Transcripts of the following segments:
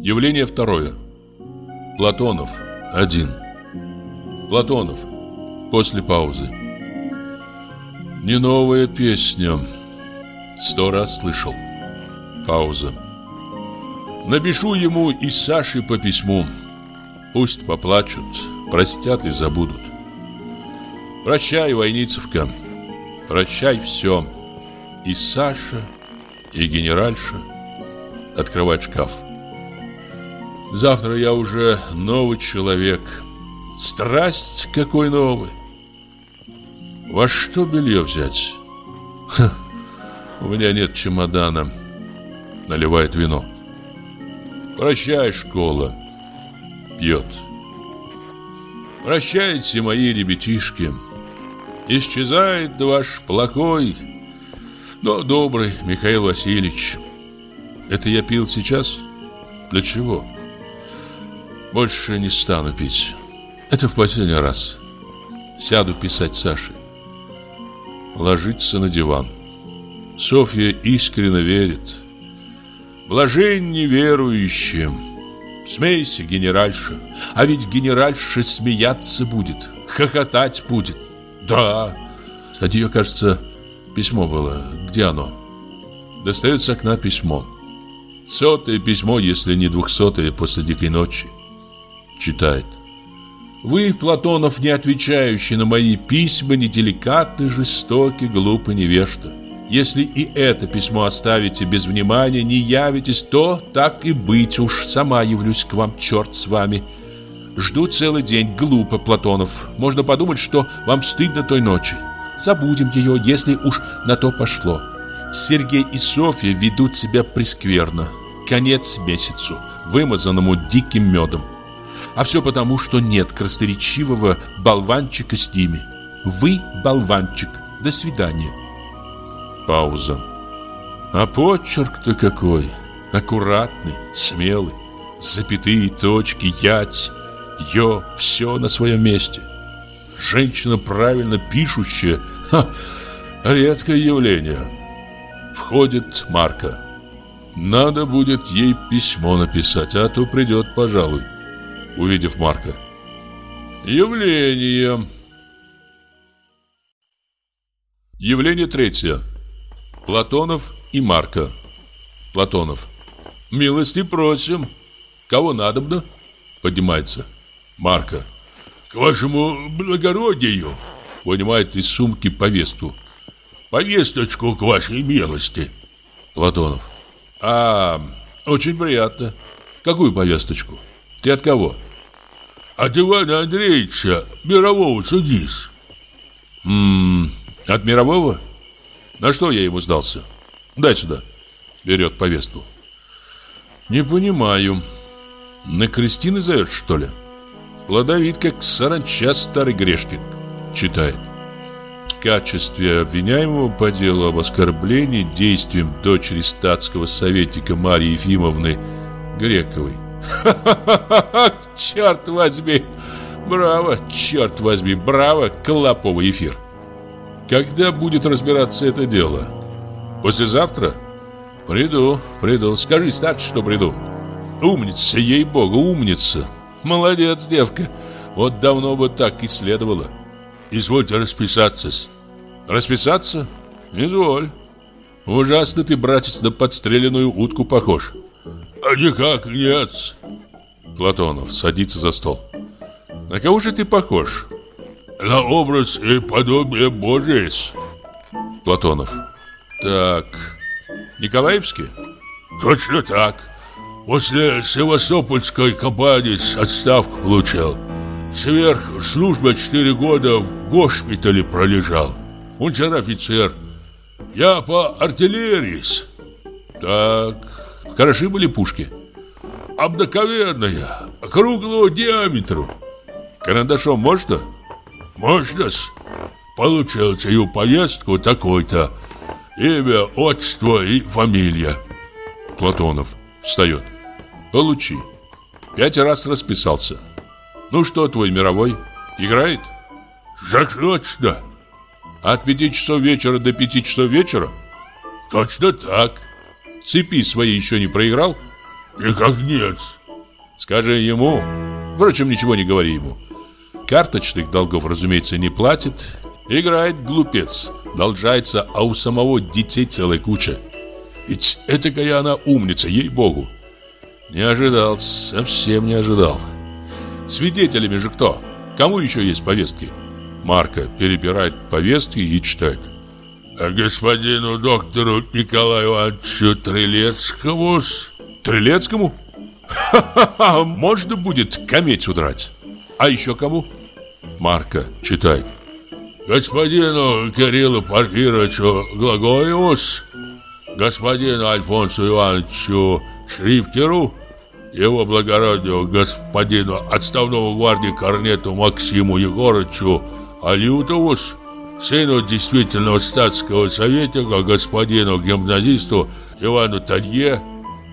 Явление второе. Платонов. Один. Платонов. После паузы. Не новая песня. Сто раз слышал. Пауза. Напишу ему и Саше по письму. Пусть поплачут, простят и забудут. Прощай, Войницевка. Прощай все. И Саша, и генеральша. Открывать шкаф. Завтра я уже новый человек. Страсть какой новый. Во что белье взять? Ха, у меня нет чемодана. Наливает вино. Прощай, школа. Пьет. Прощайте, мои ребятишки. Исчезает ваш плохой, но добрый Михаил Васильевич. Это я пил сейчас? Для чего? Больше не стану пить. Это в последний раз. Сяду писать Саше. Ложится на диван. Софья искренне верит. Блажень неверующим. Смейся, генеральша. А ведь генеральша смеяться будет, хохотать будет. Да. От ее, кажется, письмо было. Где оно? Достает с окна письмо. Сотое письмо, если не двухсотое после дикой ночи. Читает. Вы, Платонов, не отвечающий на мои письма, неделикатны, жестоки, глупы, невежда. Если и это письмо оставите без внимания, не явитесь, то так и быть уж, сама явлюсь к вам, черт с вами. Жду целый день, глупо, Платонов. Можно подумать, что вам стыдно той ночи. Забудем ее, если уж на то пошло. Сергей и Софья ведут себя прескверно. Конец месяцу, вымазанному диким медом. А все потому, что нет красноречивого болванчика с ними. Вы болванчик. До свидания. Пауза. А почерк-то какой. Аккуратный, смелый. Запятые точки, ять, ё, все на своем месте. Женщина правильно пишущая. Ха, редкое явление. Входит Марка. Надо будет ей письмо написать, а то придет, пожалуй. Увидев Марка. Явление. Явление третье. Платонов и Марка. Платонов. Милости просим. Кого надобно? Поднимается. Марка. К вашему благородию. Вынимает из сумки повестку. Повесточку к вашей милости. Платонов. А, очень приятно. Какую повесточку? Ты от кого? От Ивана Андреевича, мирового судис. Ммм, от мирового? На что я ему сдался? Дай сюда. Берет повестку. Не понимаю. На Кристины зовет, что ли? Плодовит, как саранча старый грешник. Читает. В качестве обвиняемого по делу об оскорблении действием дочери статского советника Марии Ефимовны Грековой. Ха-ха-ха! Черт возьми! Браво, черт возьми, браво, Клоповый эфир! Когда будет разбираться это дело? Послезавтра? Приду, приду. Скажи, старше, что приду. Умница, ей-богу, умница. Молодец, девка. Вот давно бы так и следовало. Извольте расписаться. Расписаться? Изволь. Ужасно ты, братец, на подстреленную утку похож. А никак нет. Платонов садится за стол. На кого же ты похож? на образ и подобие Божие. Платонов. Так, Николаевский? Точно так. После Севастопольской кампании отставку получил. Сверх службы четыре года в госпитале пролежал. Унтер-офицер. Я по артиллерии. Так, хороши были пушки? Обыкновенная, круглого диаметра. Карандашом можно? Можно-с? Получил сию повестку такой-то. Имя, отчество и фамилия. Платонов встает. Получи. Пять раз расписался. Ну что твой мировой? Играет? Так точно. От пяти часов вечера до пяти часов вечера? Точно так. Цепи свои еще не проиграл? Никак нет. Скажи ему. Впрочем, ничего не говори ему. Карточных долгов, разумеется, не платит. Играет глупец. Должается, а у самого детей целая куча. Ведь этакая она умница, ей-богу. Не ожидал, совсем не ожидал. Свидетелями же кто? Кому еще есть повестки? Марка перебирает повестки и читает. Господину доктору Николаю Ивановичу Трилецкому... Трилецкому? Ха-ха-ха, можно будет кометь удрать. А еще кому? Марка читает. Господину Кириллу Порфировичу Глаголевус, господину Альфонсу Ивановичу Шрифтеру, его благородию господину отставному гвардии корнету Максиму Егорычу Алютовус, сыну действительного статского советника, господину гимназисту Ивану Талье,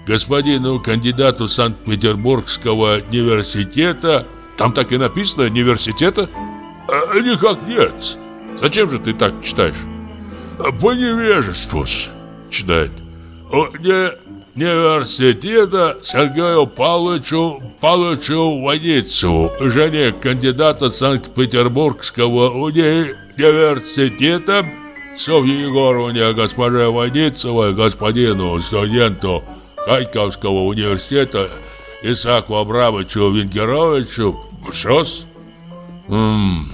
господину кандидату Санкт-Петербургского университета. Там так и написано «университета»? А, никак нет. Зачем же ты так читаешь? По невежеству, читает. Не, университета Сергею Павловичу Павловичу Ваницеву, жене кандидата Санкт-Петербургского университета Софье Егоровне, госпоже Ваницевой, господину студенту Харьковского университета Исааку Абрамовичу Венгеровичу. Что-с? Ммм,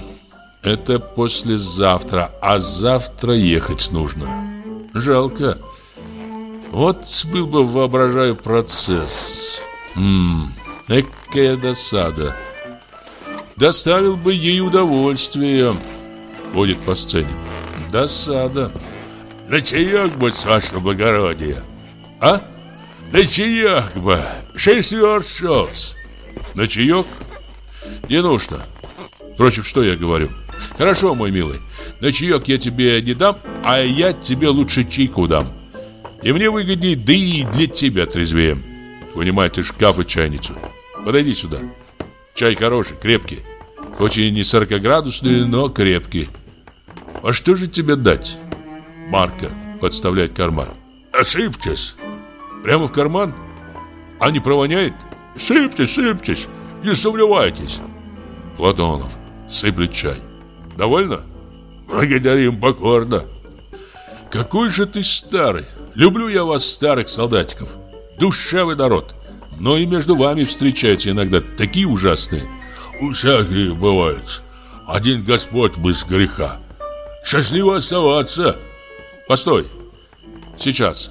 это послезавтра, а завтра ехать нужно. Жалко. Вот был бы, воображаю, процесс. Ммм, экая досада. Доставил бы ей удовольствие. Ходит по сцене. Досада. На чаек бы, с вашего благородия. А? На чаек бы. Шесть верст На чаек? Не нужно. Впрочем, что я говорю? Хорошо, мой милый. На чаек я тебе не дам, а я тебе лучше чайку дам. И мне выгоднее, да и для тебя трезвее. Вынимай ты шкаф и чайницу. Подойди сюда. Чай хороший, крепкий. И не 40-градусный, но крепкий. А что же тебе дать? Марка подставляет карман. Ошибьтесь. Прямо в карман? А не провоняет? Сыпьтесь, сыпьтесь, не сомневайтесь. Платонов сыплет чай. Довольно? Благодарим покорно. Какой же ты старый. Люблю я вас, старых солдатиков. Душевый народ. Но и между вами встречаются иногда такие ужасные. Всякие бывают. Один Господь без греха. Счастливо оставаться. Постой. Сейчас.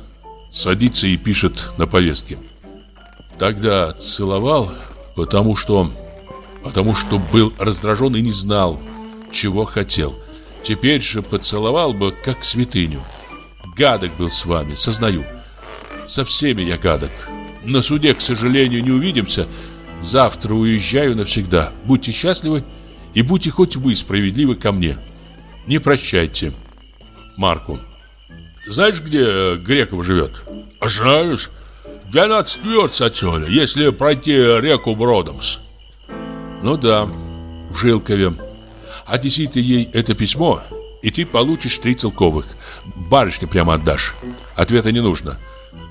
Садится и пишет на повестке. Тогда целовал, потому что... Потому что был раздражен и не знал, чего хотел. Теперь же поцеловал бы, как святыню. Гадок был с вами, сознаю. Со всеми я гадок. На суде, к сожалению, не увидимся. Завтра уезжаю навсегда. Будьте счастливы и будьте хоть вы справедливы ко мне. Не прощайте. Марку. Знаешь, где Греков живет? Знаешь, 12 верст отсюда, если пройти реку Бродомс. Ну да, в Жилкове. Отнеси ты ей это письмо, и ты получишь три целковых. Барышне прямо отдашь. Ответа не нужно.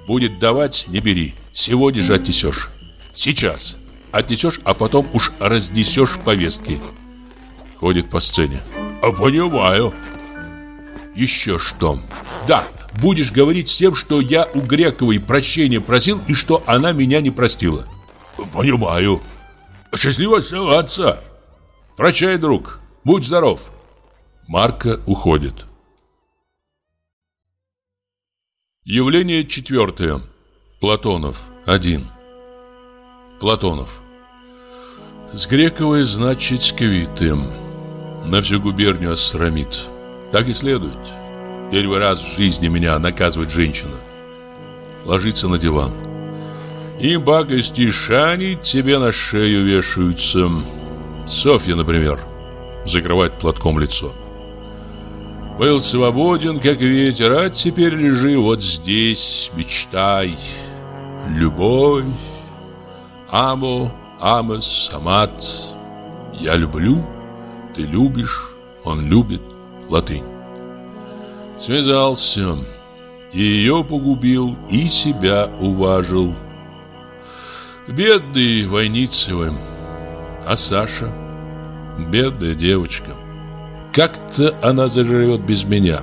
Будет давать, не бери. Сегодня же отнесешь. Сейчас. Отнесешь, а потом уж разнесешь повестки. Ходит по сцене. Понимаю. Еще что? Да, будешь говорить всем, что я у Грековой прощения просил и что она меня не простила. Понимаю. Счастливо оставаться. Прощай, друг. Будь здоров. Марка уходит. Явление четвертое. Платонов. Один. Платонов. С Грековой, значит, с квитым. На всю губернию осрамит. Так и следует. Первый раз в жизни меня наказывает женщина. Ложится на диван. И багости шани тебе на шею вешаются. Софья, например, закрывает платком лицо. Был свободен, как ветер, а теперь лежи вот здесь, мечтай. Любовь, амо, амос, амат. Я люблю, ты любишь, он любит, латынь. Связался, ее погубил, и себя уважил. Бедный Войницевым. А Саша? Бедная девочка. Как-то она заживет без меня.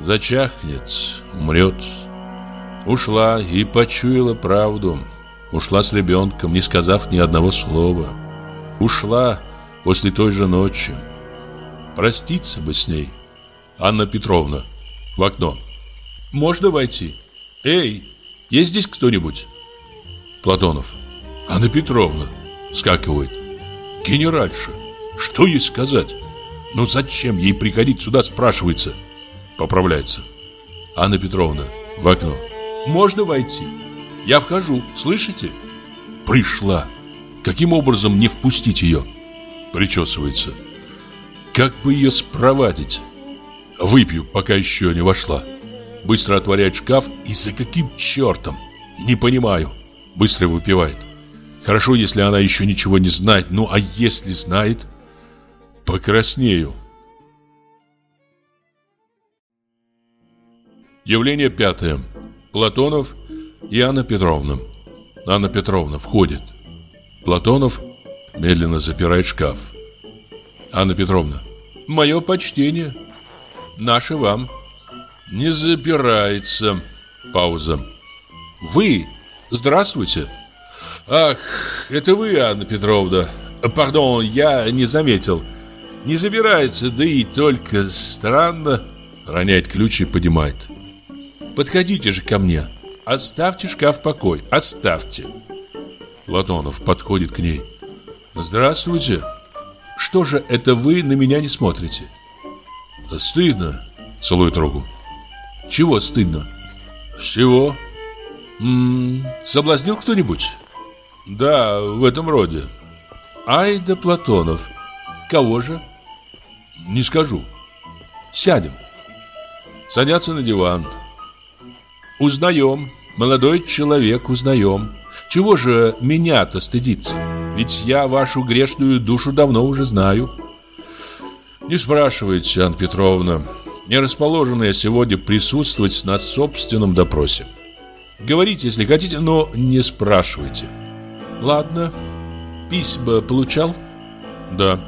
Зачахнет, умрет. Ушла и почуяла правду. Ушла с ребенком, не сказав ни одного слова. Ушла после той же ночи. Проститься бы с ней. Анна Петровна, в окно. Можно войти? Эй, есть здесь кто-нибудь? Платонов. Анна Петровна. Скакивает. Генеральша. Что ей сказать? Ну зачем ей приходить сюда, спрашивается? Поправляется. Анна Петровна. В окно. Можно войти? Я вхожу, слышите? Пришла. Каким образом не впустить ее? Причесывается. Как бы ее спровадить? Выпью, пока еще не вошла. Быстро отворяет шкаф и за каким чертом? Не понимаю. Быстро выпивает. Хорошо, если она еще ничего не знает. Ну, а если знает? Покраснею. Явление пятое. Платонов и Анна Петровна. Анна Петровна входит. Платонов медленно запирает шкаф. Анна Петровна. Мое почтение. Наше вам. Не запирается. Пауза. Вы? Здравствуйте. Ах, это вы, Анна Петровна. Пардон, я не заметил. Не забирается, да и только странно. Роняет ключ и поднимает. Подходите же ко мне. Оставьте шкаф в покой. Оставьте. Платонов подходит к ней. Здравствуйте. Что же это вы на меня не смотрите? Стыдно. Целует руку. Чего стыдно? Всего. М -м, соблазнил кто-нибудь? Да, в этом роде. Ай да Платонов. Кого же? Не скажу. Сядем. Садятся на диван. Узнаем. Молодой человек, узнаем. Чего же меня-то стыдиться? Ведь я вашу грешную душу давно уже знаю. Не спрашивайте, Анна Петровна. Не расположена я сегодня присутствовать на собственном допросе. Говорите, если хотите, но не спрашивайте. Ладно. Письма получал? Да.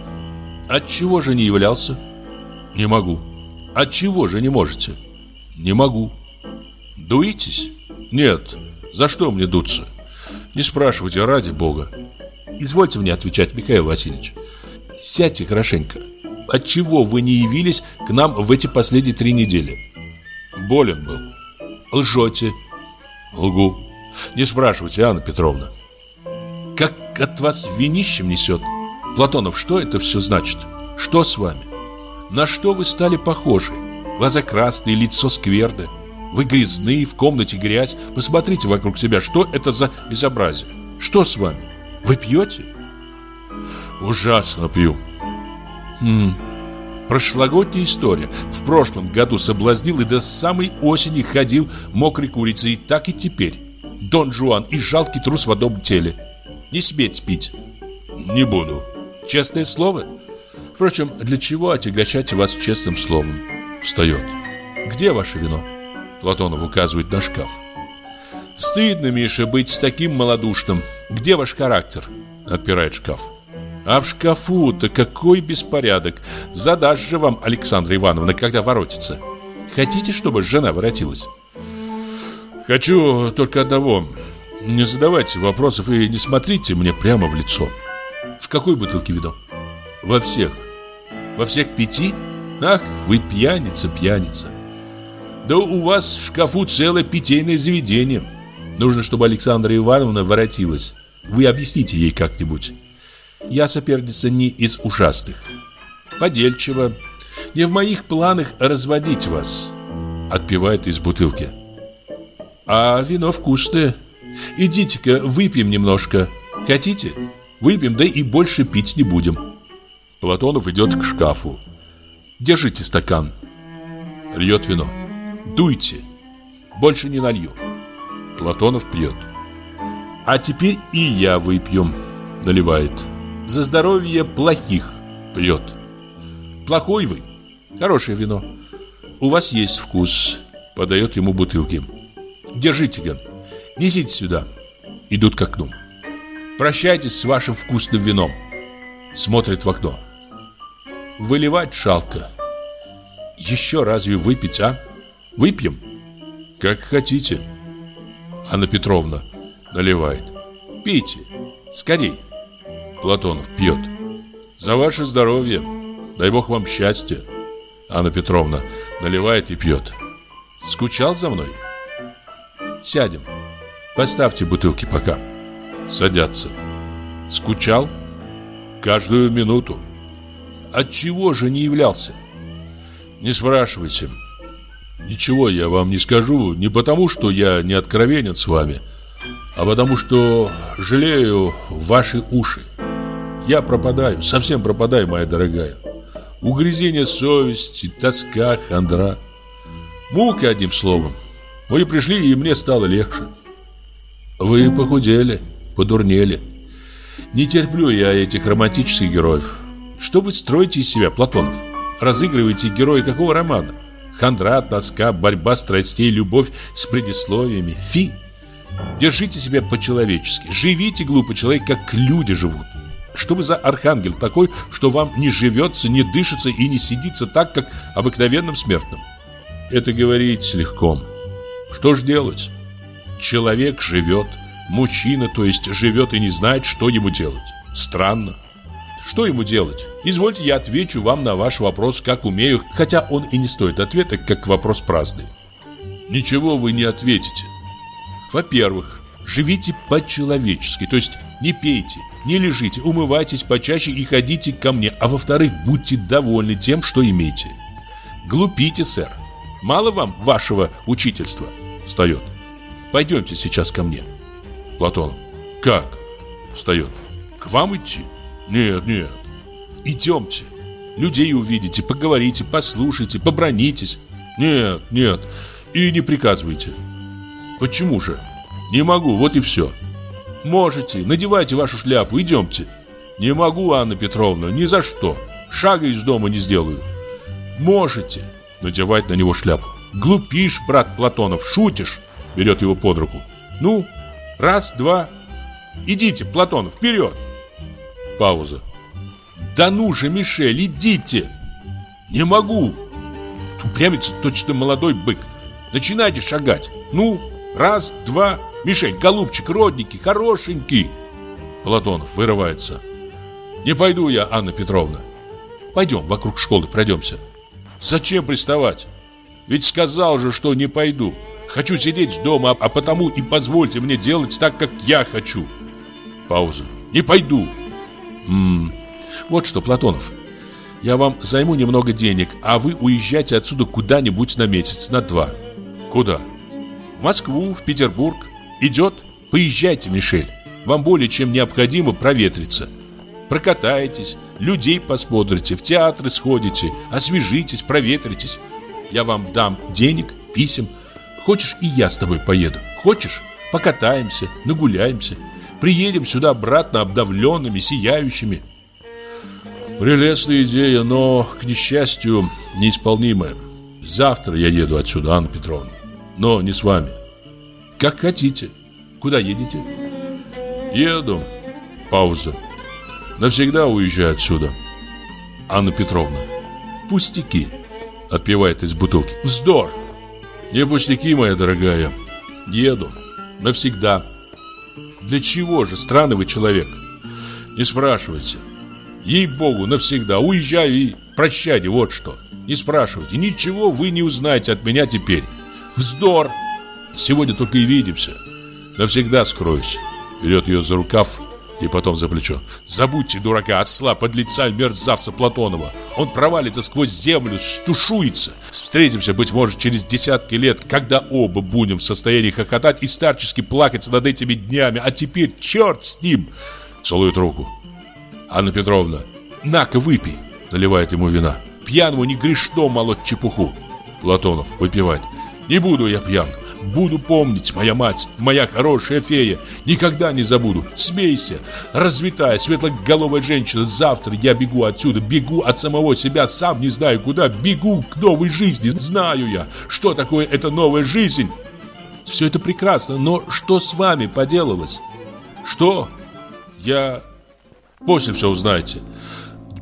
От чего же не являлся? Не могу. От чего же не можете? Не могу. Дуетесь? Нет. За что мне дуться? Не спрашивайте, ради бога. Извольте мне отвечать, Михаил Васильевич. Сядьте хорошенько. От чего вы не явились к нам в эти последние три недели? Болен был. Лжете. Лгу. Не спрашивайте, Анна Петровна. Как от вас винищем несет. Платонов, что это все значит? Что с вами? На что вы стали похожи? Глаза красные, лицо скверное. Вы грязны, в комнате грязь. Посмотрите вокруг себя, что это за безобразие? Что с вами? Вы пьете? Ужасно пью. Хм. Прошлогодняя история. В прошлом году соблазнил и до самой осени ходил мокрой курицей. Так и теперь. Дон Жуан и жалкий трус в одном теле. Не сметь пить. Не буду. Честное слово? Впрочем, для чего отягощать вас честным словом? Встает. Где ваше вино? Платонов указывает на шкаф. Стыдно, Миша, быть таким малодушным. Где ваш характер? Отпирает шкаф. А в шкафу-то какой беспорядок. Задашь же вам, Александра Ивановна, когда воротится. Хотите, чтобы жена воротилась? Хочу только одного. Не задавайте вопросов и не смотрите мне прямо в лицо. В какой бутылке вино? Во всех. Во всех пяти? Ах, вы пьяница, пьяница. Да у вас в шкафу целое питейное заведение. Нужно, чтобы Александра Ивановна воротилась. Вы объясните ей как-нибудь. Я соперница не из ужасных. Подельчиво. Не в моих планах разводить вас. Отпивает из бутылки. А вино вкусное. Идите-ка, выпьем немножко. Хотите? Выпьем, да и больше пить не будем. Платонов идет к шкафу. Держите стакан. Льет вино. Дуйте. Больше не налью. Платонов пьет. А теперь и я выпью. Наливает. За здоровье плохих пьет. Плохой вы. Хорошее вино. У вас есть вкус. Подает ему бутылки. Держите, Ган. Несите сюда. Идут к окну. Прощайтесь с вашим вкусным вином. Смотрит в окно. Выливать шалко. Еще разве выпить, а? Выпьем? Как хотите. Анна Петровна наливает. Пейте, скорей. Платонов пьет. За ваше здоровье. Дай бог вам счастья. Анна Петровна наливает и пьет. Скучал за мной? Сядем. Поставьте бутылки пока. Садятся. Скучал? Каждую минуту. От чего же не являлся? Не спрашивайте. Ничего я вам не скажу, не потому, что я не откровенен с вами, а потому, что жалею ваши уши. Я пропадаю, совсем пропадаю, моя дорогая. Угрызение совести, тоска, хандра. Муки, одним словом. Вы пришли, и мне стало легче. Вы похудели, подурнели. Не терплю я этих романтических героев. Что вы строите из себя, Платонов? Разыгрываете героя какого романа? Хандра, тоска, борьба страстей, любовь с предисловиями. Фи! Держите себя по-человечески. Живите, глупый человек, как люди живут. Что вы за архангел такой, что вам не живется, не дышится и не сидится так, как обыкновенным смертным? Это говорить легко. Что ж делать? Человек живет, мужчина, то есть живет и не знает, что ему делать. Странно. Что ему делать? Извольте, я отвечу вам на ваш вопрос, как умею, хотя он и не стоит ответа, как вопрос праздный. Ничего вы не ответите. Во-первых, живите по-человечески, то есть не пейте, не лежите, умывайтесь почаще и ходите ко мне, а во-вторых, будьте довольны тем, что имеете. Глупите, сэр. Мало вам вашего учительства? Встает. Пойдемте сейчас ко мне. Платон. Как? Встает. К вам идти? Нет, нет. Идемте. Людей увидите, поговорите, послушайте, побронитесь. Нет, нет. И не приказывайте. Почему же? Не могу, вот и все. Можете, надевайте вашу шляпу, идемте. Не могу, Анна Петровна, ни за что. Шага из дома не сделаю. Можете. Надевать на него шляпу. Глупишь, брат Платонов, шутишь. Берет его под руку. Ну, раз, два. Идите, Платонов, вперед. Пауза. Да ну же, Мишель, идите. Не могу. Упрямится точно молодой бык. Начинайте шагать. Ну, раз, два. Мишель, голубчик, родненький, хорошенький. Платонов вырывается. Не пойду я, Анна Петровна. Пойдем вокруг школы пройдемся. Зачем приставать? Ведь сказал же, что не пойду. Хочу сидеть дома, а потому и позвольте мне делать так, как я хочу. Пауза. Не пойду. М вот что, Платонов. Я вам займу немного денег, а вы уезжайте отсюда куда-нибудь на месяц, на два. Куда? В Москву, в Петербург. Идет? Поезжайте, Мишель. Вам более чем необходимо проветриться. Прокатайтесь, людей посмотрите, в театры сходите, освежитесь, проветритесь. Я вам дам денег, писем. Хочешь, и я с тобой поеду. Хочешь? Покатаемся, нагуляемся. Приедем сюда обратно обдавленными, сияющими. Прелестная идея, но, к несчастью, неисполнимая. Завтра я еду отсюда, Анна Петровна. Но не с вами. Как хотите. Куда едете? Еду. Пауза. Навсегда уезжаю отсюда. Анна Петровна. Пустяки. Отпивает из бутылки. Вздор. Не пустяки, моя дорогая. Еду. Навсегда. Для чего же, странный вы человек? Не спрашивайте. Ей-богу, навсегда. Уезжаю и прощайте, вот что. Не спрашивайте. Ничего вы не узнаете от меня теперь. Вздор. Сегодня только и видимся. Навсегда скроюсь. Берет ее за рукав и потом за плечо. Забудьте дурака, отсла, подлеца и мерзавца Платонова. Он провалится сквозь землю, стушуется. Встретимся, быть может, через десятки лет, когда оба будем в состоянии хохотать и старчески плакать над этими днями. А теперь черт с ним. Целует руку. Анна Петровна, на-ка выпей. Наливает ему вина. Пьяному не грешно молоть чепуху. Платонов выпивает. Не буду я пьян. Буду помнить, моя мать, моя хорошая фея. Никогда не забуду. Смейся. Развитая, светлоголовая женщина. Завтра я бегу отсюда. Бегу от самого себя. Сам не знаю куда. Бегу к новой жизни. Знаю я, что такое эта новая жизнь. Все это прекрасно, но что с вами поделалось? Что? Я... После все узнаете.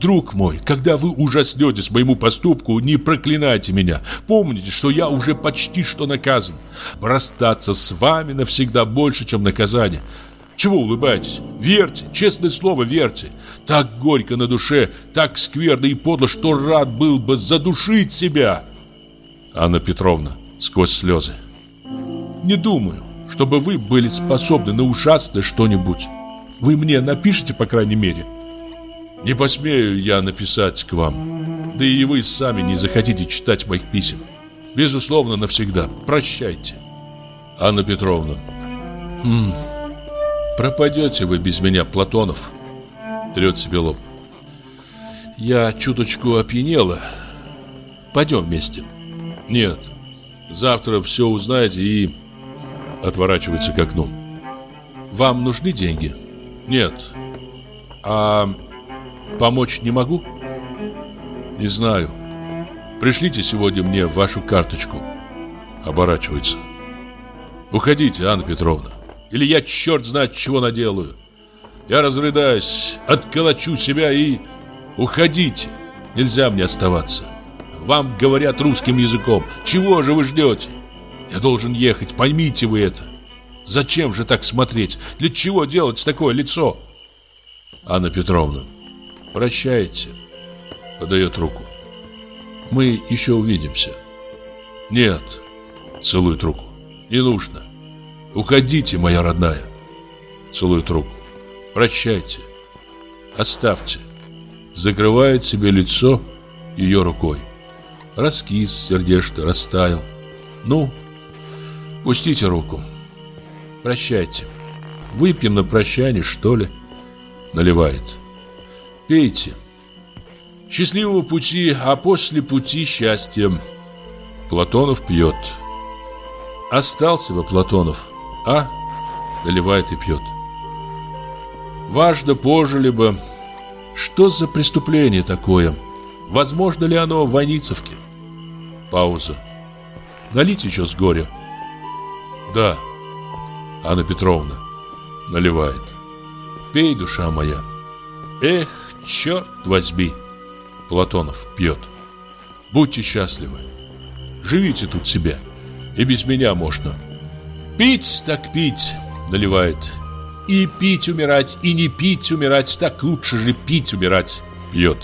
Друг мой, когда вы ужаснетесь моему поступку, не проклинайте меня. Помните, что я уже почти что наказан. Расстаться с вами навсегда больше, чем наказание. Чего улыбаетесь? Верьте, честное слово, верьте. Так горько на душе, так скверно и подло, что рад был бы задушить себя. Анна Петровна сквозь слезы. Не думаю, чтобы вы были способны на ужасное что-нибудь. Вы мне напишите, по крайней мере. Не посмею я написать к вам. Да и вы сами не захотите читать моих писем. Безусловно, навсегда. Прощайте. Анна Петровна. Хм, пропадете вы без меня, Платонов. Трет себе лоб. Я чуточку опьянела. Пойдем вместе. Нет. Завтра все узнаете и... Отворачивается к окну. Вам нужны деньги? Нет. А Помочь не могу? Не знаю. Пришлите сегодня мне вашу карточку. Оборачивается. Уходите, Анна Петровна. Или я черт знает чего наделаю. Я разрыдаюсь, отколочу себя и... Уходите. Нельзя мне оставаться. Вам говорят русским языком. Чего же вы ждете? Я должен ехать, поймите вы это. Зачем же так смотреть? Для чего делать такое лицо? Анна Петровна, Прощайте. Подает руку. Мы еще увидимся. Нет. Целует руку. Не нужно. Уходите, моя родная. Целует руку. Прощайте. Оставьте. Закрывает себе лицо ее рукой. Раскис сердечно, растаял. Ну, пустите руку. Прощайте. Выпьем на прощание, что ли? Наливает. Пейте. Счастливого пути, а после пути счастья. Платонов пьет. Остался бы Платонов, а? Наливает и пьет. Важно пожили бы. Что за преступление такое? Возможно ли оно в Войницевке? Пауза. Налить еще с горя? Да. Анна Петровна наливает. Пей, душа моя. Эх, черт возьми. Платонов пьет. Будьте счастливы. Живите тут себе. И без меня можно. Пить так пить, наливает. И пить умирать, и не пить умирать, так лучше же пить умирать. Пьет.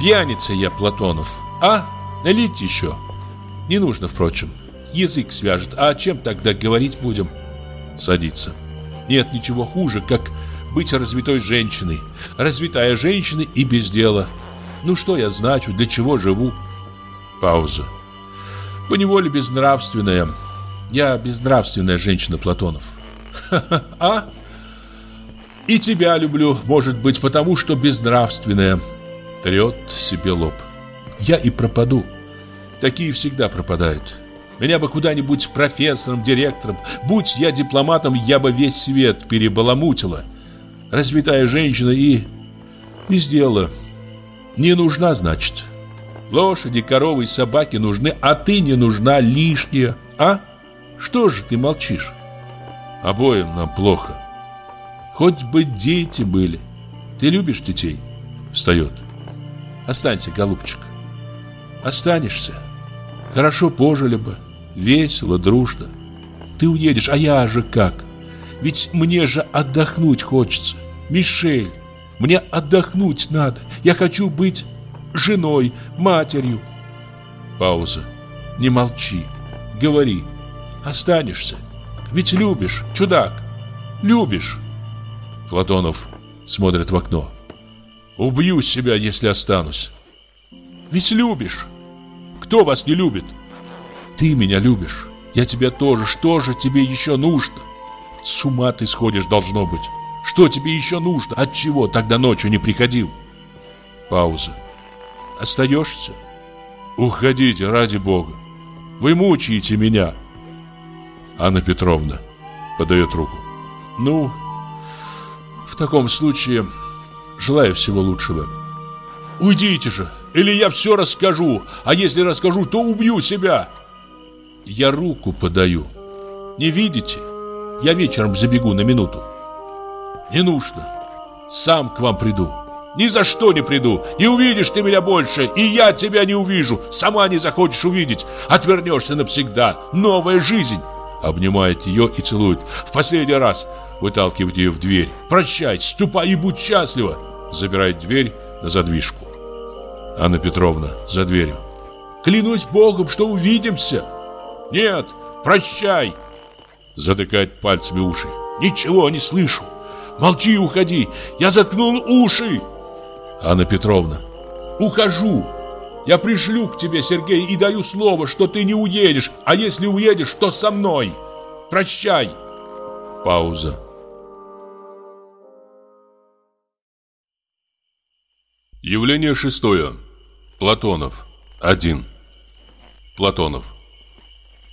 Пьяница я, Платонов. А? Налить еще. Не нужно, впрочем. Язык свяжет. А чем тогда говорить будем? Садится. Нет ничего хуже, как быть развитой женщиной. Развитая женщина и без дела. Ну что я значу, для чего живу? Пауза. Поневоле безнравственная. Я безнравственная женщина, Платонов. А? И тебя люблю, может быть, потому что безнравственная. Трет себе лоб. Я и пропаду. Такие всегда пропадают. Меня бы куда-нибудь профессором, директором. Будь я дипломатом, я бы весь свет перебаламутила развитая женщина и... Без дела. Не нужна, значит. Лошади, коровы и собаки нужны, а ты не нужна лишняя, а? Что же ты молчишь? Обоим нам плохо. Хоть бы дети были. Ты любишь детей? Встает. Останься, голубчик. Останешься. Хорошо пожили бы. Весело, дружно. Ты уедешь, а я же как? Ведь мне же отдохнуть хочется. Мишель, мне отдохнуть надо. Я хочу быть женой, матерью. Пауза. Не молчи. Говори. Останешься. Ведь любишь, чудак. Любишь. Платонов смотрит в окно. Убью себя, если останусь. Ведь любишь. Кто вас не любит? Ты меня любишь. Я тебя тоже. Что же тебе еще нужно? С ума ты сходишь, должно быть. Что тебе еще нужно? От чего тогда ночью не приходил? Пауза. Остаешься? Уходите, ради бога. Вы мучаете меня. Анна Петровна подает руку. Ну, в таком случае желаю всего лучшего. Уйдите же, или я все расскажу, а если расскажу, то убью себя. Я руку подаю. Не видите? Я вечером забегу на минуту. Не нужно. Сам к вам приду. Ни за что не приду. Не увидишь ты меня больше, и я тебя не увижу. Сама не захочешь увидеть. Отвернешься навсегда. Новая жизнь. Обнимает ее и целует. В последний раз выталкивает ее в дверь. Прощай, ступай и будь счастлива. Забирает дверь на задвижку. Анна Петровна за дверью. Клянусь Богом, что увидимся. Нет, прощай. Затыкает пальцами уши. Ничего не слышу. Молчи и уходи. Я заткнул уши. Анна Петровна. Ухожу. Я пришлю к тебе, Сергей, и даю слово, что ты не уедешь. А если уедешь, то со мной. Прощай. Пауза. Явление шестое. Платонов. Один. Платонов.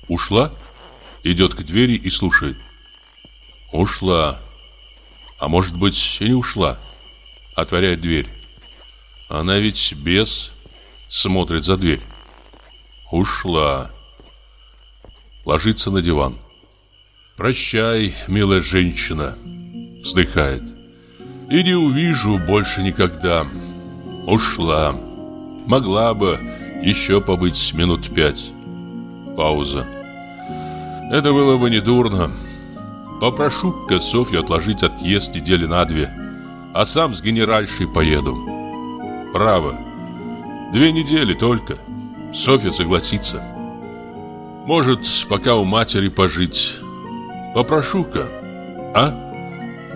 Ушла? Идет к двери и слушает. Ушла. А может быть и не ушла. Отворяет дверь. Она ведь без смотрит за дверь. Ушла. Ложится на диван. Прощай, милая женщина. Вздыхает. И не увижу больше никогда. Ушла. Могла бы еще побыть минут пять. Пауза. Это было бы недурно. Попрошу-ка отложить отъезд недели на две, а сам с генеральшей поеду. Право. Две недели только. Софья согласится. Может, пока у матери пожить. Попрошу-ка. А?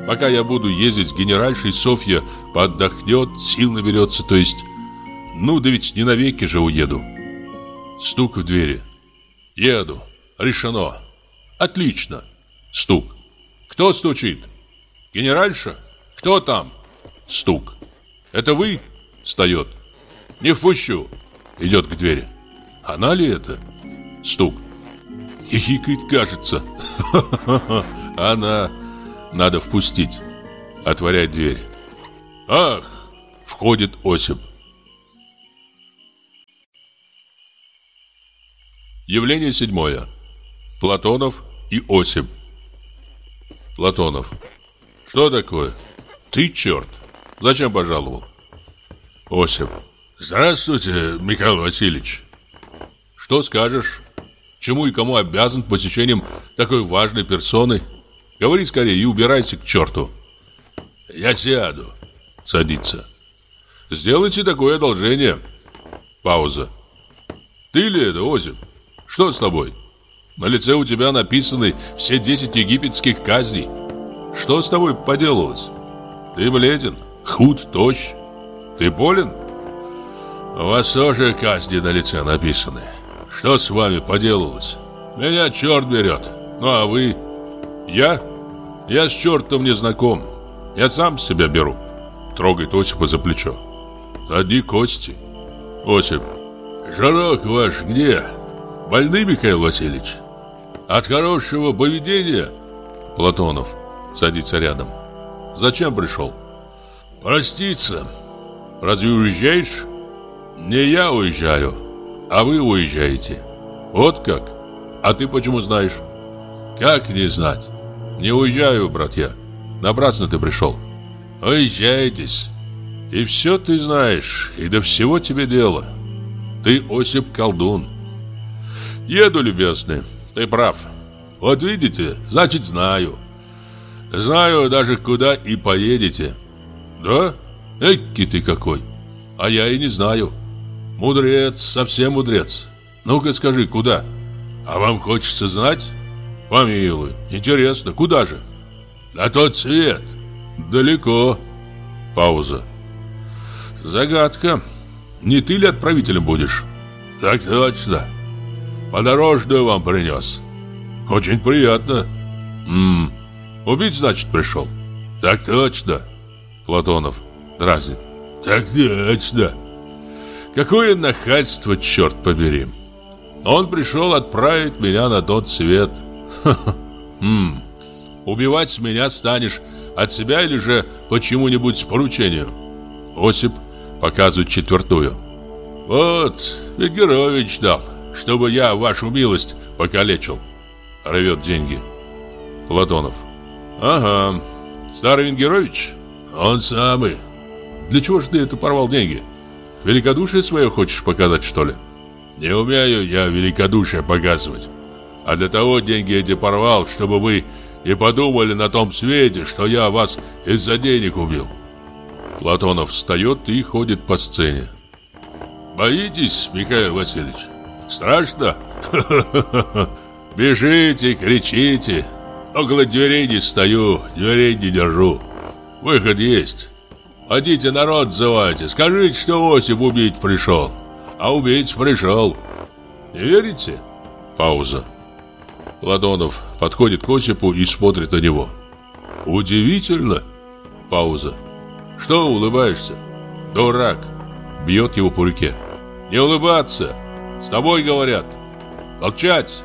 Пока я буду ездить с генеральшей, Софья поотдохнет, сил наберется, то есть... Ну, да ведь не навеки же уеду. Стук в двери. Еду. Решено. Отлично. Стук. Кто стучит? Генеральша? Кто там? Стук. Это вы? Встает. Не впущу. Идет к двери. Она ли это? Стук. Хихикает, кажется. Она. Надо впустить. Отворяет дверь. Ах! Входит Осип. Явление седьмое. Платонов и Осип. Платонов. Что такое? Ты черт. Зачем пожаловал? Осип. Здравствуйте, Михаил Васильевич. Что скажешь? Чему и кому обязан посещением такой важной персоны? Говори скорее и убирайся к черту. Я сяду. Садится. Сделайте такое одолжение. Пауза. Ты ли это, Осип? Что с тобой? На лице у тебя написаны все десять египетских казней. Что с тобой поделалось? Ты бледен, худ, тощ. Ты болен? У вас тоже казни на лице написаны. Что с вами поделалось? Меня черт берет. Ну а вы? Я? Я с чертом не знаком. Я сам себя беру. Трогает Осипа за плечо. Одни кости. Осип. Жарок ваш где? Больны, Михаил Васильевич? От хорошего поведения? Платонов. Садится рядом. Зачем пришел? Проститься. Разве уезжаешь? Не я уезжаю, а вы уезжаете. Вот как? А ты почему знаешь? Как не знать? Не уезжаю, брат я. Напрасно ты пришел. Уезжаетесь. И все ты знаешь, и до всего тебе дело. Ты Осип колдун. Еду, любезный, ты прав. Вот видите, значит знаю. Знаю даже куда и поедете. Да? Эки ты какой. А я и не знаю. Мудрец, совсем мудрец. Ну-ка скажи, куда? А вам хочется знать? Помилуй, интересно, куда же? На тот свет. Далеко. Пауза. Загадка. Не ты ли отправителем будешь? Так точно. Подорожную вам принес. Очень приятно. Ммм, убить, значит, пришел? Так точно. Платонов. Дразнит. Так точно. Какое нахальство, черт побери. Он пришел отправить меня на тот свет. Хм. Убивать с меня станешь от себя или же почему-нибудь поручению? Осип показывает четвертую. Вот, Вегерович дал, чтобы я вашу милость покалечил. Рвет деньги. Платонов. Ага, старый Венгерович? Он самый. Для чего же ты это порвал деньги? Великодушие свое хочешь показать, что ли? Не умею я великодушие показывать. А для того деньги эти порвал, чтобы вы не подумали на том свете, что я вас из-за денег убил. Платонов встает и ходит по сцене. Боитесь, Михаил Васильевич? Страшно? Бежите, кричите. Около дверей не стою, дверей не держу. Выход есть. Ходите, народ зывайте, скажите, что Осип убить пришел. А убить пришел. Не верите? Пауза. Платонов подходит к Осипу и смотрит на него. Удивительно. Пауза. Что улыбаешься? Дурак. Бьет его по руке. Не улыбаться. С тобой говорят. Молчать.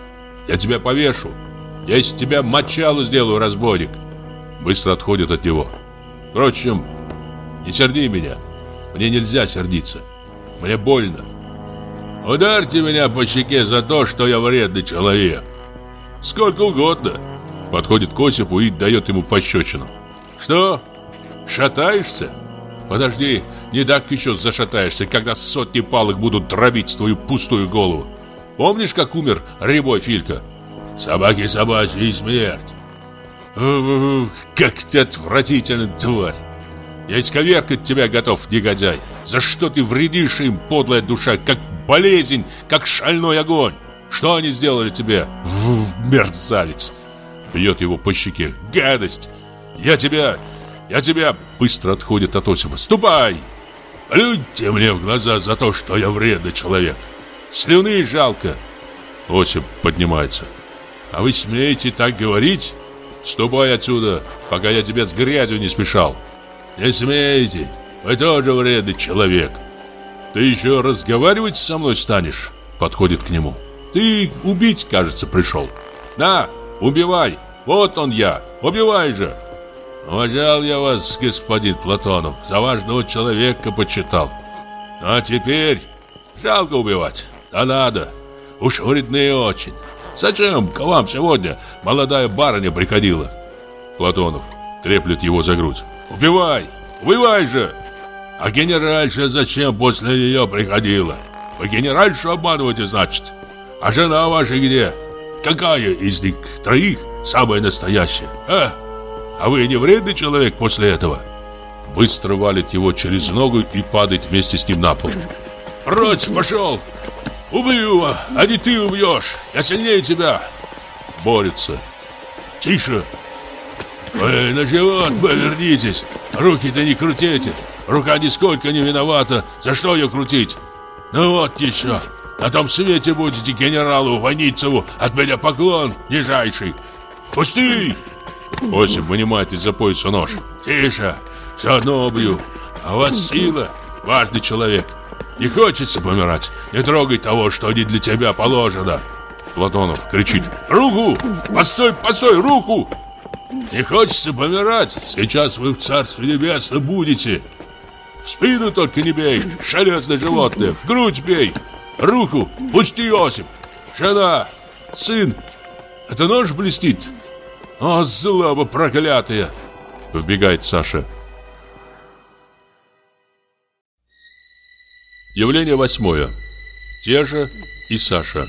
Я тебя повешу. Я из тебя мочалу сделаю, разбойник. Быстро отходит от него. Впрочем, не серди меня. Мне нельзя сердиться. Мне больно. Ударьте меня по щеке за то, что я вредный человек. Сколько угодно. Подходит к Осипу и дает ему пощечину. Что? Шатаешься? Подожди, не так еще зашатаешься, когда сотни палок будут дробить твою пустую голову. Помнишь, как умер рябой Филька? Собаки собачьи и смерть. Как ты отвратительный тварь. Я исковеркать тебя готов, негодяй. За что ты вредишь им, подлая душа, как болезнь, как шальной огонь? Что они сделали тебе, в мерзавец? Бьет его по щеке. Гадость! Я тебя... Я тебя... Быстро отходит от Осипа. Ступай! Плюньте мне в глаза за то, что я вредный человек. Слюны жалко. Осип поднимается. А вы смеете так говорить? Ступай отсюда, пока я тебя с грязью не спешал. Не смейте, вы тоже вредный человек. Ты еще разговаривать со мной станешь? Подходит к нему. Ты убить, кажется, пришел. На, убивай. Вот он я. Убивай же. Уважал я вас, господин Платонов, за важного человека почитал. А теперь жалко убивать. Да надо. Уж вредные очень. Зачем к вам сегодня молодая барыня приходила? Платонов треплет его за грудь. Убивай! Убивай же! А генеральша зачем после нее приходила? Вы генеральшу обманываете, значит? А жена ваша где? Какая из них троих самая настоящая? А? А вы не вредный человек после этого? Быстро валит его через ногу и падает вместе с ним на пол. Прочь пошел! Убью, а не ты убьешь! Я сильнее тебя! Борется. Тише! Вы на живот повернитесь! Руки-то не крутите! Рука нисколько не виновата! За что ее крутить? Ну вот еще! На том свете будете генералу Ваницеву от меня поклон нижайший! Пусти! Осип вынимает из-за пояса нож. Тише! Все одно убью! А у вас сила, важный человек! Не хочется помирать! Не трогай того, что не для тебя положено!» Платонов кричит «Руку! Постой, постой, руку!» Не хочется помирать, сейчас вы в Царстве Небесном будете. В спину только не бей, железное животное, в грудь бей. Руку, пусти, Иосиф. Жена, сын. Это нож блестит. О, злоба проклятая. Вбегает Саша. Явление восьмое. Те же и Саша.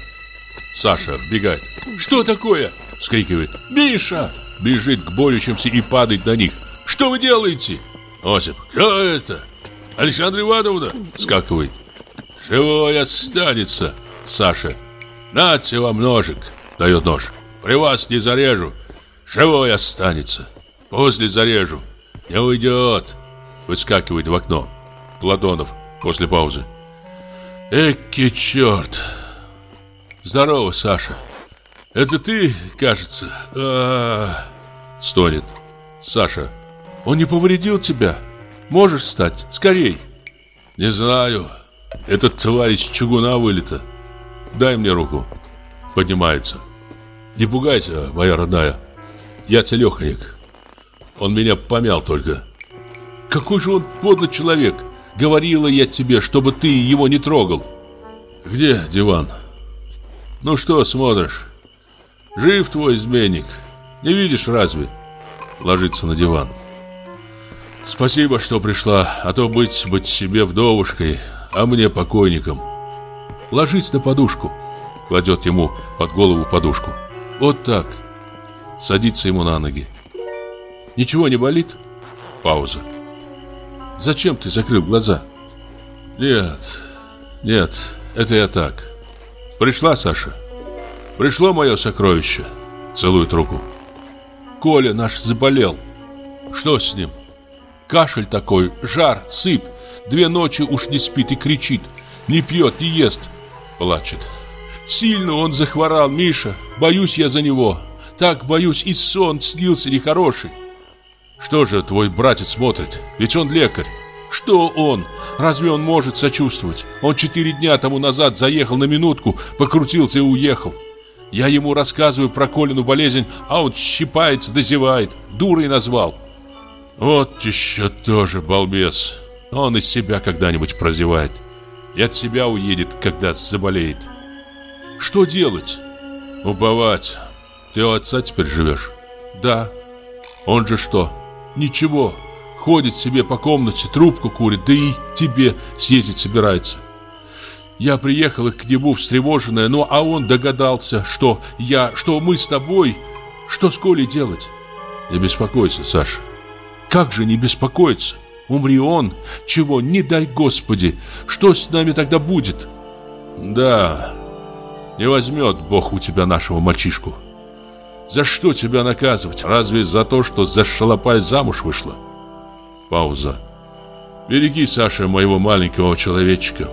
Саша вбегает. «Что такое?» — вскрикивает. «Миша!» бежит к борющимся и падает на них. «Что вы делаете?» Осип. «Кто это?» «Александра Ивановна!» Скакивает. «Живой останется!» Саша. «Нате вам ножик!» Дает нож. «При вас не зарежу. Живой останется. После зарежу. Не уйдет!» Выскакивает в окно. Платонов после паузы. «Эки черт!» «Здорово, Саша!» «Это ты, кажется?» а -а -а. Стонет. Саша. Он не повредил тебя? Можешь встать? Скорей. Не знаю. Этот товарищ чугуна вылета. Дай мне руку. Поднимается. Не пугайся, моя родная. Я целеханик. Он меня помял только. Какой же он подлый человек. Говорила я тебе, чтобы ты его не трогал. Где диван? Ну что смотришь? Жив твой изменник. Не видишь разве? Ложится на диван. Спасибо, что пришла, а то быть, быть себе вдовушкой, а мне покойником. Ложись на подушку. Кладет ему под голову подушку. Вот так. Садится ему на ноги. Ничего не болит? Пауза. Зачем ты закрыл глаза? Нет, нет, это я так. Пришла Саша. Пришло мое сокровище. Целует руку. Коля наш заболел. Что с ним? Кашель такой, жар, сыпь. Две ночи уж не спит и кричит. Не пьет, не ест. Плачет. Сильно он захворал, Миша. Боюсь я за него. Так боюсь, и сон снился нехороший. Что же твой братец смотрит? Ведь он лекарь. Что он? Разве он может сочувствовать? Он четыре дня тому назад заехал на минутку, покрутился и уехал. Я ему рассказываю про Колину болезнь, а он щипается, дозевает. Дурой назвал. Вот еще тоже балбес. Он из себя когда-нибудь прозевает. И от себя уедет, когда заболеет. Что делать? Уповать. Ты у отца теперь живешь? Да. Он же что? Ничего. Ходит себе по комнате, трубку курит, да и тебе съездить собирается. Я приехала к нему встревоженная, ну а он догадался, что я, что мы с тобой, что с Колей делать? Не беспокойся, Саша. Как же не беспокоиться? Умри он, чего, не дай Господи, что с нами тогда будет? Да, не возьмет Бог у тебя нашего мальчишку. За что тебя наказывать? Разве за то, что за шалопай замуж вышла? Пауза. Береги, Саша, моего маленького человечка.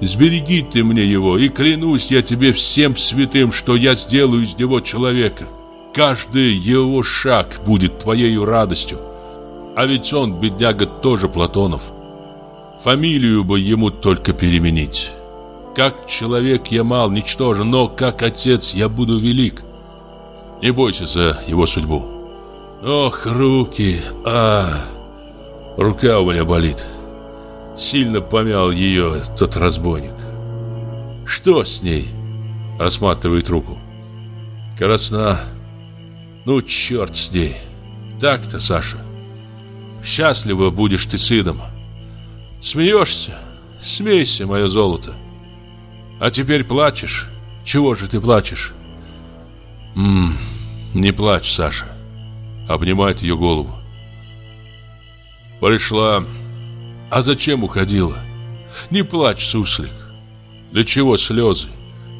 Сбереги ты мне его, и клянусь я тебе всем святым, что я сделаю из него человека. Каждый его шаг будет твоей радостью. А ведь он, бедняга, тоже Платонов. Фамилию бы ему только переменить. Как человек я мал, ничтожен, но как отец я буду велик. Не бойся за его судьбу. Ох, руки, а, рука у меня болит. Сильно помял ее тот разбойник. Что с ней? Рассматривает руку. Красна. Ну, черт с ней. Так-то, Саша. Счастлива будешь ты сыном. Смеешься? Смейся, мое золото. А теперь плачешь? Чего же ты плачешь? Ммм, не плачь, Саша. Обнимает ее голову. Пришла а зачем уходила? Не плачь, суслик. Для чего слезы?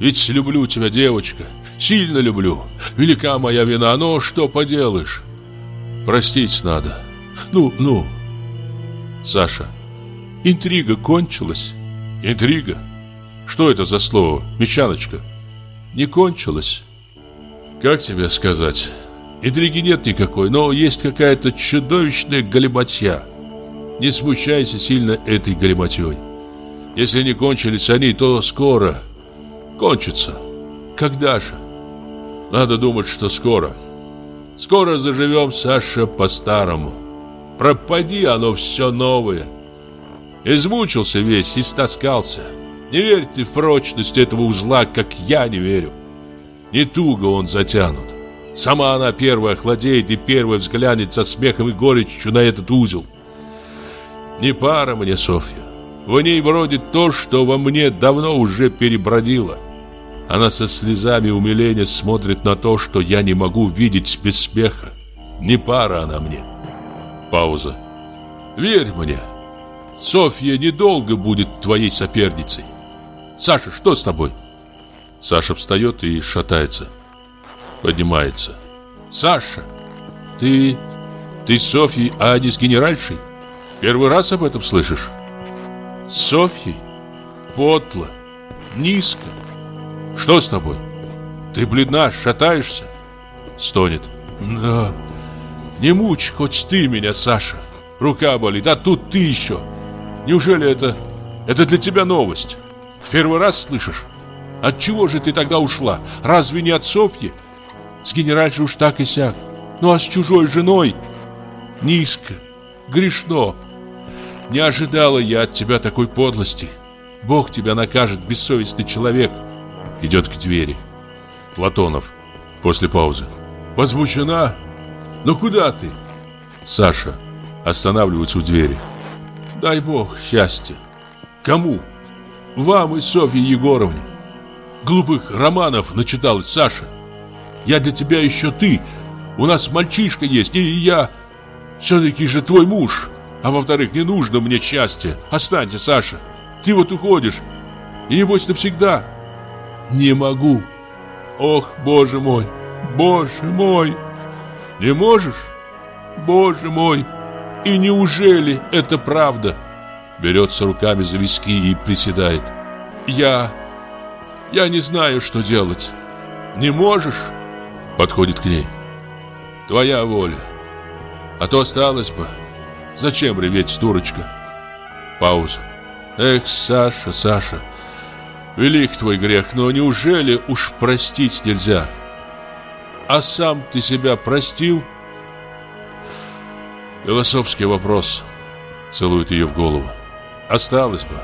Ведь люблю тебя, девочка. Сильно люблю. Велика моя вина, но что поделаешь? Простить надо. Ну, ну. Саша, интрига кончилась. Интрига? Что это за слово, мечаночка? Не кончилась. Как тебе сказать? Интриги нет никакой, но есть какая-то чудовищная галиматья. Не смущайся сильно этой галиматьей. Если не кончились они, то скоро кончатся. Когда же? Надо думать, что скоро. Скоро заживем, Саша, по-старому. Пропади оно все новое. Измучился весь, истаскался. Не верь ты в прочность этого узла, как я не верю. Не туго он затянут. Сама она первая охладеет и первая взглянет со смехом и горечью на этот узел. Не пара мне, Софья. В ней вроде то, что во мне давно уже перебродило. Она со слезами умиления смотрит на то, что я не могу видеть без смеха. Не пара она мне. Пауза. Верь мне. Софья недолго будет твоей соперницей. Саша, что с тобой? Саша встает и шатается. Поднимается. Саша, ты... Ты с Софьей, а не с генеральшей? Первый раз об этом слышишь? Софьей? Потло. Низко. Что с тобой? Ты бледна, шатаешься? Стонет. Да. Не мучь хоть ты меня, Саша. Рука болит, а тут ты еще. Неужели это... Это для тебя новость? Первый раз слышишь? От чего же ты тогда ушла? Разве не от Софьи? С генеральшей уж так и сяк. Ну а с чужой женой? Низко. Грешно. Не ожидала я от тебя такой подлости. Бог тебя накажет, бессовестный человек. Идет к двери. Платонов. После паузы. Возмущена? Ну куда ты? Саша. Останавливается у двери. Дай бог счастья. Кому? Вам и Софье Егоровне. Глупых романов начиталась Саша. Я для тебя еще ты. У нас мальчишка есть, и я... Все-таки же твой муж. А во-вторых, не нужно мне счастья. Останься, Саша. Ты вот уходишь. И небось навсегда. Не могу. Ох, боже мой, боже мой. Не можешь? Боже мой. И неужели это правда? Берется руками за виски и приседает. Я... Я не знаю, что делать. Не можешь? Подходит к ней. Твоя воля. А то осталось бы. Зачем реветь, дурочка? Пауза. Эх, Саша, Саша. Велик твой грех, но неужели уж простить нельзя? А сам ты себя простил? Философский вопрос. Целует ее в голову. Осталось бы.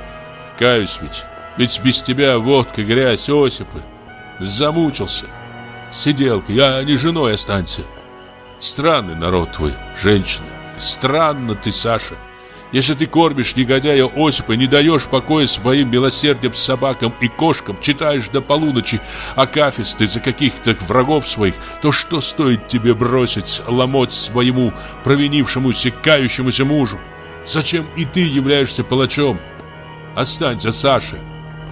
Каюсь ведь. Ведь без тебя водка, грязь, Осипы. Замучился. Сиделка, я не женой останься. Странный народ твой, женщины. Странно ты, Саша. Если ты кормишь негодяя Осипа, не даешь покоя своим милосердием собакам и кошкам, читаешь до полуночи акафисты за каких-то врагов своих, то что стоит тебе бросить ломоть своему провинившемуся, кающемуся мужу? Зачем и ты являешься палачом? Останься, Саша,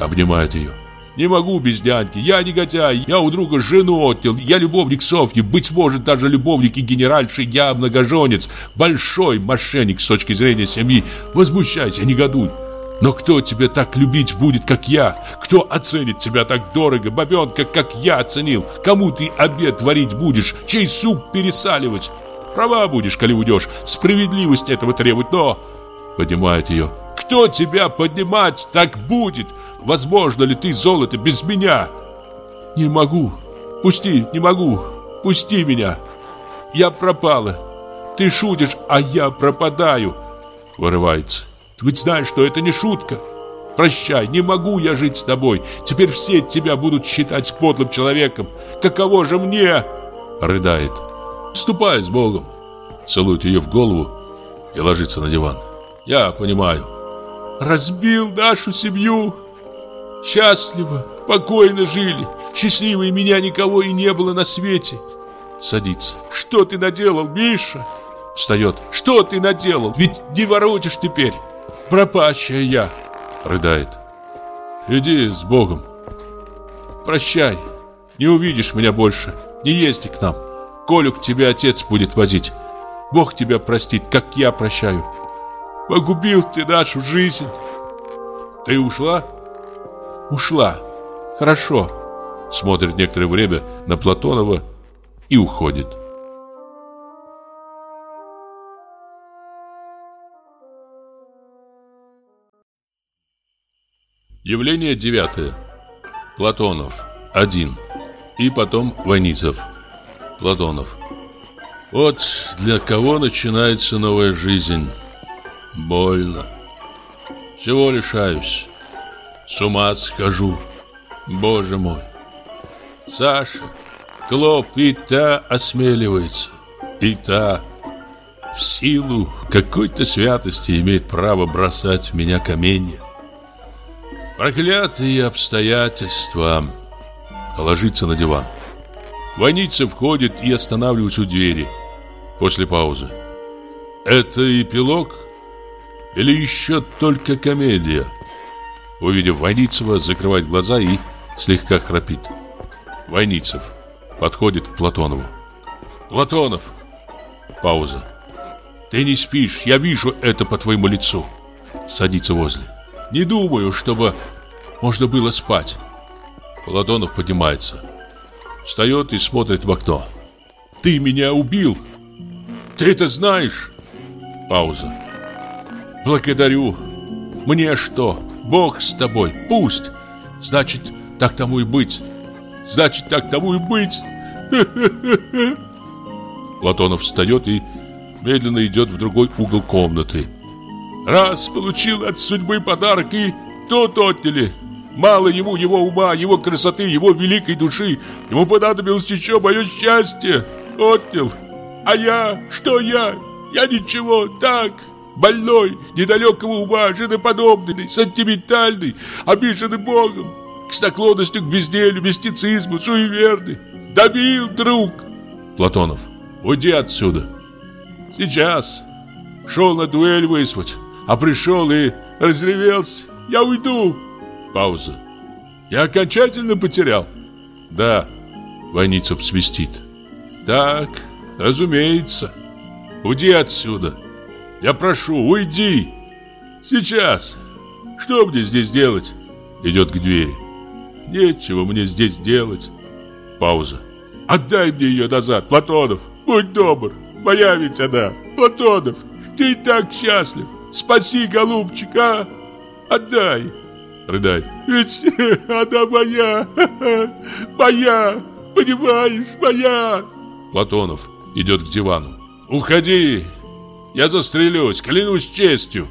обнимает ее. Не могу без дядьки, я негодяй, я у друга жену отнял, я любовник Софьи, быть может, даже любовник и генеральши, я многоженец, большой мошенник с точки зрения семьи. Возмущайся, негодуй. Но кто тебя так любить будет, как я? Кто оценит тебя так дорого, бабенка, как я оценил? Кому ты обед варить будешь? Чей суп пересаливать? Права будешь, коли уйдешь. Справедливость этого требует, но... Поднимает ее. Кто тебя поднимать так будет? Возможно ли ты, золото, без меня? Не могу. Пусти, не могу. Пусти меня. Я пропала. Ты шутишь, а я пропадаю. Вырывается. Ты ведь знаешь, что это не шутка. Прощай, не могу я жить с тобой. Теперь все тебя будут считать подлым человеком. Каково же мне? Рыдает. Ступай с Богом. Целует ее в голову и ложится на диван. Я понимаю. Разбил нашу семью. Счастливо, покойно жили. Счастливее меня никого и не было на свете. Садится. Что ты наделал, Миша? Встает. Что ты наделал? Ведь не воротишь теперь. Пропащая я. Рыдает. Иди с Богом. Прощай. Не увидишь меня больше. Не езди к нам. Колю к тебе отец будет возить. Бог тебя простит, как я прощаю. Погубил ты нашу жизнь. Ты ушла? Ушла. Хорошо. Смотрит некоторое время на Платонова и уходит. Явление девятое. Платонов. Один. И потом Войницев. Платонов. Вот для кого начинается новая жизнь. Больно. Всего лишаюсь. С ума схожу. Боже мой. Саша, Клоп и та осмеливается. И та в силу какой-то святости имеет право бросать в меня каменья. Проклятые обстоятельства. Ложится на диван. Войница входит и останавливается у двери. После паузы. Это эпилог? Или еще только комедия? Увидев Войницева, закрывает глаза и слегка храпит. Войницев подходит к Платонову. Платонов. Пауза. Ты не спишь, я вижу это по твоему лицу. Садится возле. Не думаю, чтобы можно было спать. Платонов поднимается. Встает и смотрит в окно. Ты меня убил. Ты это знаешь? Пауза. Благодарю. Мне что? Бог с тобой, пусть. Значит, так тому и быть. Значит, так тому и быть. Платонов встает и медленно идет в другой угол комнаты. Раз получил от судьбы подарок и тот отняли. Мало ему его ума, его красоты, его великой души. Ему понадобилось еще мое счастье. Отнял. А я? Что я? Я ничего, так, больной, недалекого ума, женоподобный, сентиментальный, обиженный Богом, с наклонностью к безделью, мистицизму, суеверный. Добил, друг!» Платонов. «Уйди отсюда!» «Сейчас. Шел на дуэль вызвать, а пришел и разревелся. Я уйду!» Пауза. «Я окончательно потерял?» «Да». Войницев свистит. «Так, разумеется. Уйди отсюда. Я прошу, уйди. Сейчас. Что мне здесь делать?» Идет к двери. «Нечего мне здесь делать». Пауза. «Отдай мне ее назад, Платонов. Будь добр. Моя ведь она. Платонов, ты так счастлив. Спаси, голубчик, а? Отдай». Рыдает. «Ведь она моя. Моя. Понимаешь, моя». Платонов идет к дивану. «Уходи! Я застрелюсь, клянусь честью!»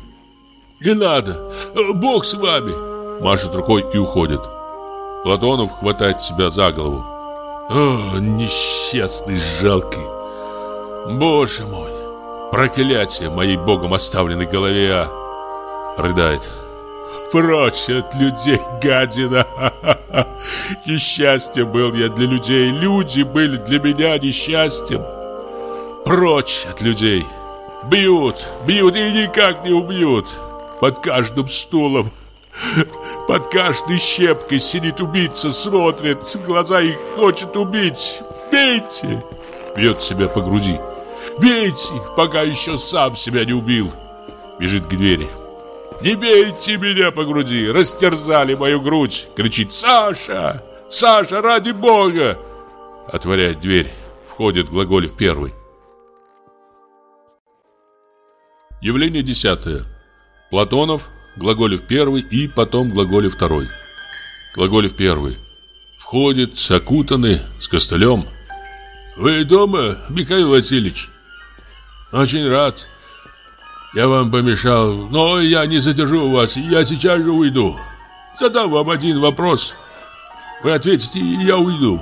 «Не надо! Бог с вами!» Машет рукой и уходит. Платонов хватает себя за голову. «О, несчастный, жалкий! Боже мой! Проклятие моей Богом оставленной голове!» а!» Рыдает. «Прочь от людей, гадина! Несчастьем был я для людей, люди были для меня несчастьем! Прочь от людей! Бьют, бьют и никак не убьют! Под каждым стулом под каждой щепкой сидит убийца, смотрит, глаза их хочет убить. Бейте! Бьет себя по груди. Бейте, пока еще сам себя не убил. Бежит к двери. Не бейте меня по груди, растерзали мою грудь. Кричит Саша, Саша, ради бога. Отворяет дверь. Входит Глаголев первый. Явление десятое. Платонов, Глаголев первый и потом Глаголев второй. Глаголев первый. Входит, окутанный, с костылем. «Вы дома, Михаил Васильевич?» «Очень рад. Я вам помешал, но я не задержу вас, я сейчас же уйду. Задам вам один вопрос. Вы ответите, и я уйду.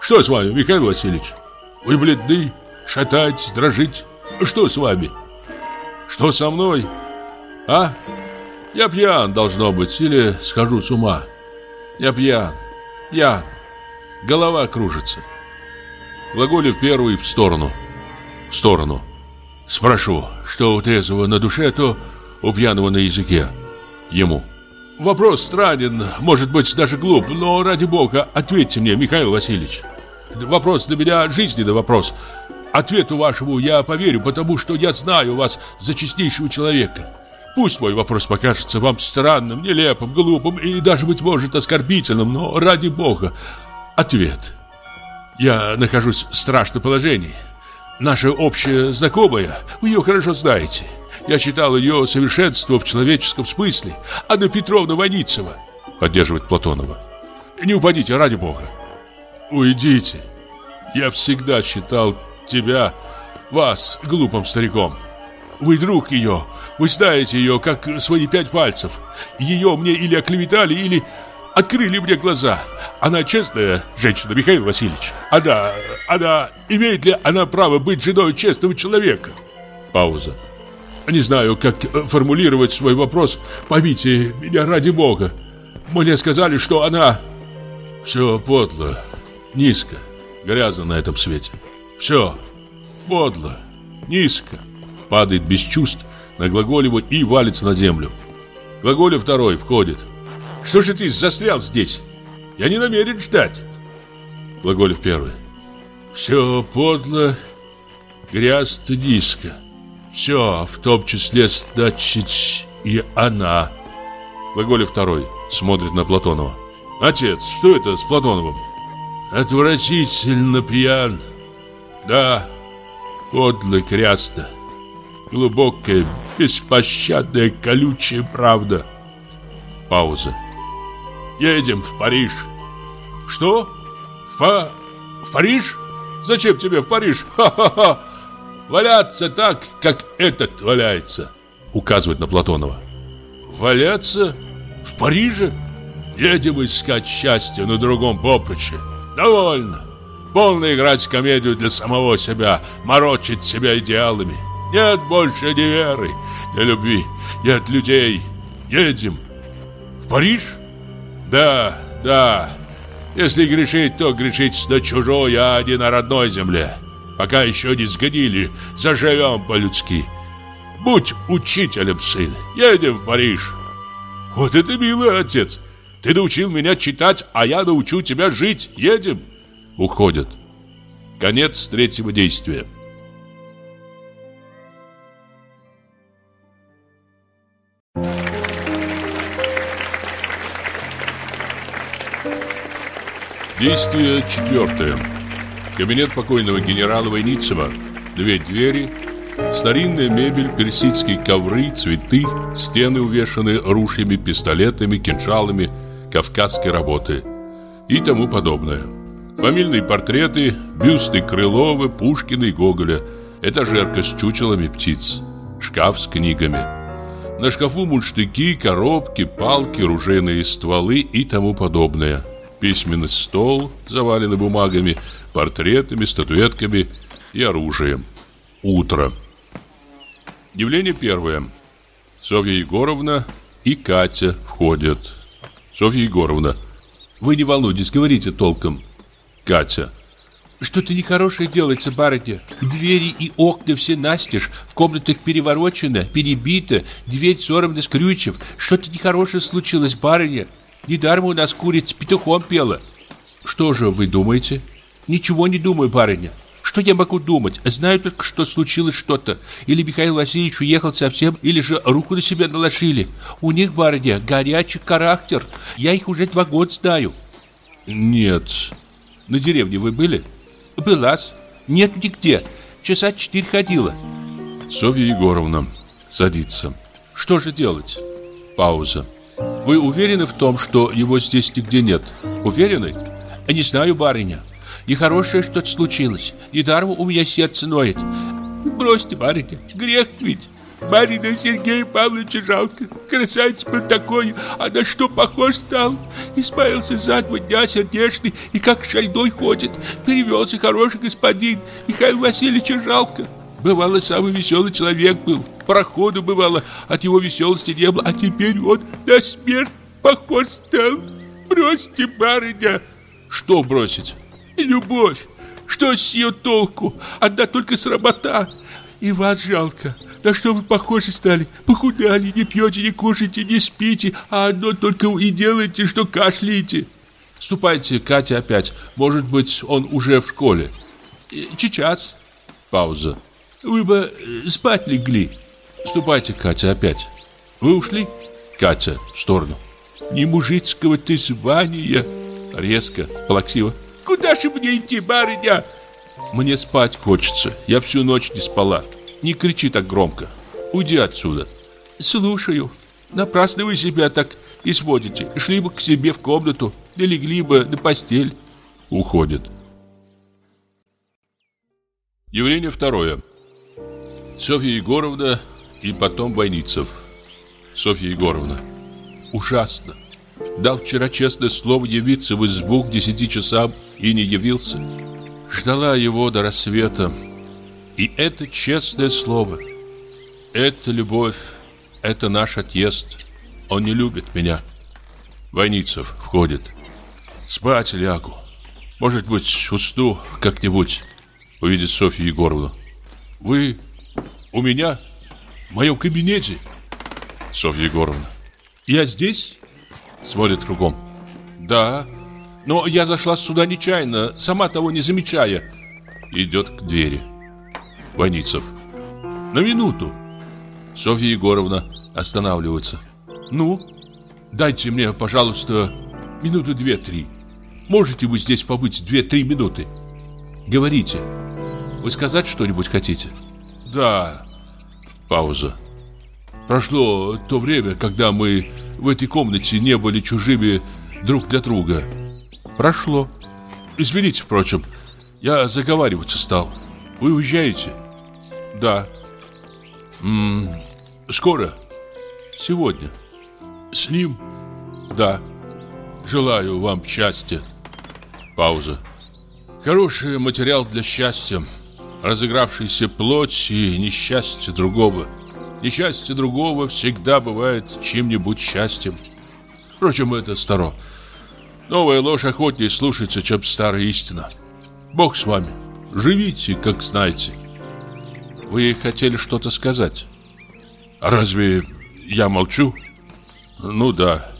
Что с вами, Михаил Васильевич? Вы бледны, шатаетесь, дрожите. Что с вами? Что со мной? А?» Я пьян, должно быть, или схожу с ума. Я пьян, пьян. Голова кружится. Глаголев первый в сторону. В сторону. Спрошу, что у трезвого на душе, то у пьяного на языке. Ему. Вопрос странен, может быть, даже глуп, но ради бога, ответьте мне, Михаил Васильевич. Вопрос для меня жизненный вопрос. Ответу вашему я поверю, потому что я знаю вас за честнейшего человека. Пусть мой вопрос покажется вам странным, нелепым, глупым и даже, быть может, оскорбительным, но ради бога, ответ. Я нахожусь в страшном положении. Наша общая знакомая, вы ее хорошо знаете. Я читал ее совершенство в человеческом смысле. Анна Петровна Ваницева, поддерживает Платонова. Не упадите, ради бога. Уйдите. Я всегда считал тебя, вас, глупым стариком. Вы друг ее, вы знаете ее, как свои пять пальцев. Ее мне или оклеветали, или открыли мне глаза. Она честная женщина, Михаил Васильевич. Она, она, имеет ли она право быть женой честного человека? Пауза. Не знаю, как формулировать свой вопрос. Поймите меня ради бога. Мне сказали, что она... Все подло, низко, грязно на этом свете. Все подло, низко. Падает без чувств на Глаголева и валится на землю. Глаголев второй входит. «Что же ты застрял здесь? Я не намерен ждать!» Глаголев первый. «Все подло, грязно низко. Все, в том числе, значит, и она». Глаголев второй смотрит на Платонова. «Отец, что это с Платоновым?» «Отвратительно пьян. Да, подло, грязно. Глубокая, беспощадная, колючая правда. Пауза. Едем в Париж. Что? В, Па... в Париж? Зачем тебе в Париж? Ха-ха-ха! Валяться так, как этот валяется, указывает на Платонова. Валяться? В Париже? Едем искать счастье на другом поприще. Довольно. Полно играть комедию для самого себя, морочить себя идеалами. Нет больше ни веры, ни любви, нет людей. Едем. В Париж? Да, да. Если грешить, то грешить на чужой, а не на родной земле. Пока еще не сгодили, заживем по-людски. Будь учителем, сын. Едем в Париж. Вот это милый отец. Ты научил меня читать, а я научу тебя жить. Едем. Уходят. Конец третьего действия. Действие четвертое. Кабинет покойного генерала Войницева. Две двери, старинная мебель, персидские ковры, цветы, стены увешаны ружьями, пистолетами, кинжалами кавказской работы и тому подобное. Фамильные портреты, бюсты Крылова, Пушкина и Гоголя, этажерка с чучелами птиц, шкаф с книгами. На шкафу мундштыки, коробки, палки, ружейные стволы и тому подобное – письменный стол, заваленный бумагами, портретами, статуэтками и оружием. Утро. Явление первое. Софья Егоровна и Катя входят. Софья Егоровна. Вы не волнуйтесь, говорите толком. Катя. Что-то нехорошее делается, барыня. Двери и окна все настежь, в комнатах переворочено, перебито, дверь сорвана с крючев. Что-то нехорошее случилось, барыня. Недаром у нас курица петухом пела. Что же вы думаете? Ничего не думаю, барыня. Что я могу думать? Знаю только, что случилось что-то. Или Михаил Васильевич уехал совсем, или же руку на себя наложили. У них, барыня, горячий характер. Я их уже два года знаю. Нет. На деревне вы были? Была-с. Нет нигде. Часа четыре ходила. Софья Егоровна садится. Что же делать? Пауза. Вы уверены в том, что его здесь нигде нет? Уверены? Не знаю, барыня. Нехорошее что-то случилось. Недаром у меня сердце ноет. Бросьте, барыня, грех ведь. Марина Сергея Павловича жалко. Красавец был такой, а на что похож стал? Испавился за два дня сердечный и как шальдой ходит. Перевелся хороший господин. Михаил Васильевича жалко. Бывало, самый веселый человек был. Проходу бывало, от его веселости не было, а теперь вот на смерть похож стал. Бросьте, барыня. Что бросить? Любовь. Что с ее толку? Одна только сработа. И вас жалко. На что вы похожи стали? Похудали, не пьете, не кушаете, не спите, а одно только и делаете, что кашляете. Ступайте, Катя, опять. Может быть, он уже в школе. Сейчас. Пауза. Вы бы э, спать легли. Ступайте, Катя, опять. Вы ушли? Катя, в сторону. Не мужицкого ты звания. Резко, плаксиво. Куда же мне идти, барыня? Мне спать хочется. Я всю ночь не спала. Не кричи так громко. Уйди отсюда. Слушаю. Напрасно вы себя так изводите. Шли бы к себе в комнату, да легли бы на постель. Уходит. Явление второе. Софья Егоровна и потом Войницев. Софья Егоровна. Ужасно. Дал вчера честное слово явиться в избу к десяти часам и не явился. Ждала его до рассвета. И это честное слово. Это любовь. Это наш отъезд. Он не любит меня. Войницев входит. Спать лягу. Может быть, усну как-нибудь. Увидит Софью Егоровну. Вы у меня? В моем кабинете? Софья Егоровна. Я здесь? Смотрит кругом. Да. Но я зашла сюда нечаянно, сама того не замечая. Идет к двери. Войницев. На минуту. Софья Егоровна останавливается. Ну, дайте мне, пожалуйста, минуты две-три. Можете вы здесь побыть две-три минуты? Говорите. Вы сказать что-нибудь хотите? Да. Пауза. Прошло то время, когда мы в этой комнате не были чужими друг для друга. Прошло. Извините, впрочем, я заговариваться стал. Вы уезжаете? Да. М -м, скоро? Сегодня. С ним? Да. Желаю вам счастья. Пауза. Хороший материал для счастья. разыгравшаяся плоть и несчастье другого. Несчастье другого всегда бывает чем-нибудь счастьем. Впрочем, это старо. Новая ложь охотнее слушается, чем старая истина. Бог с вами. Живите, как знаете. Вы хотели что-то сказать? Разве я молчу? Ну да.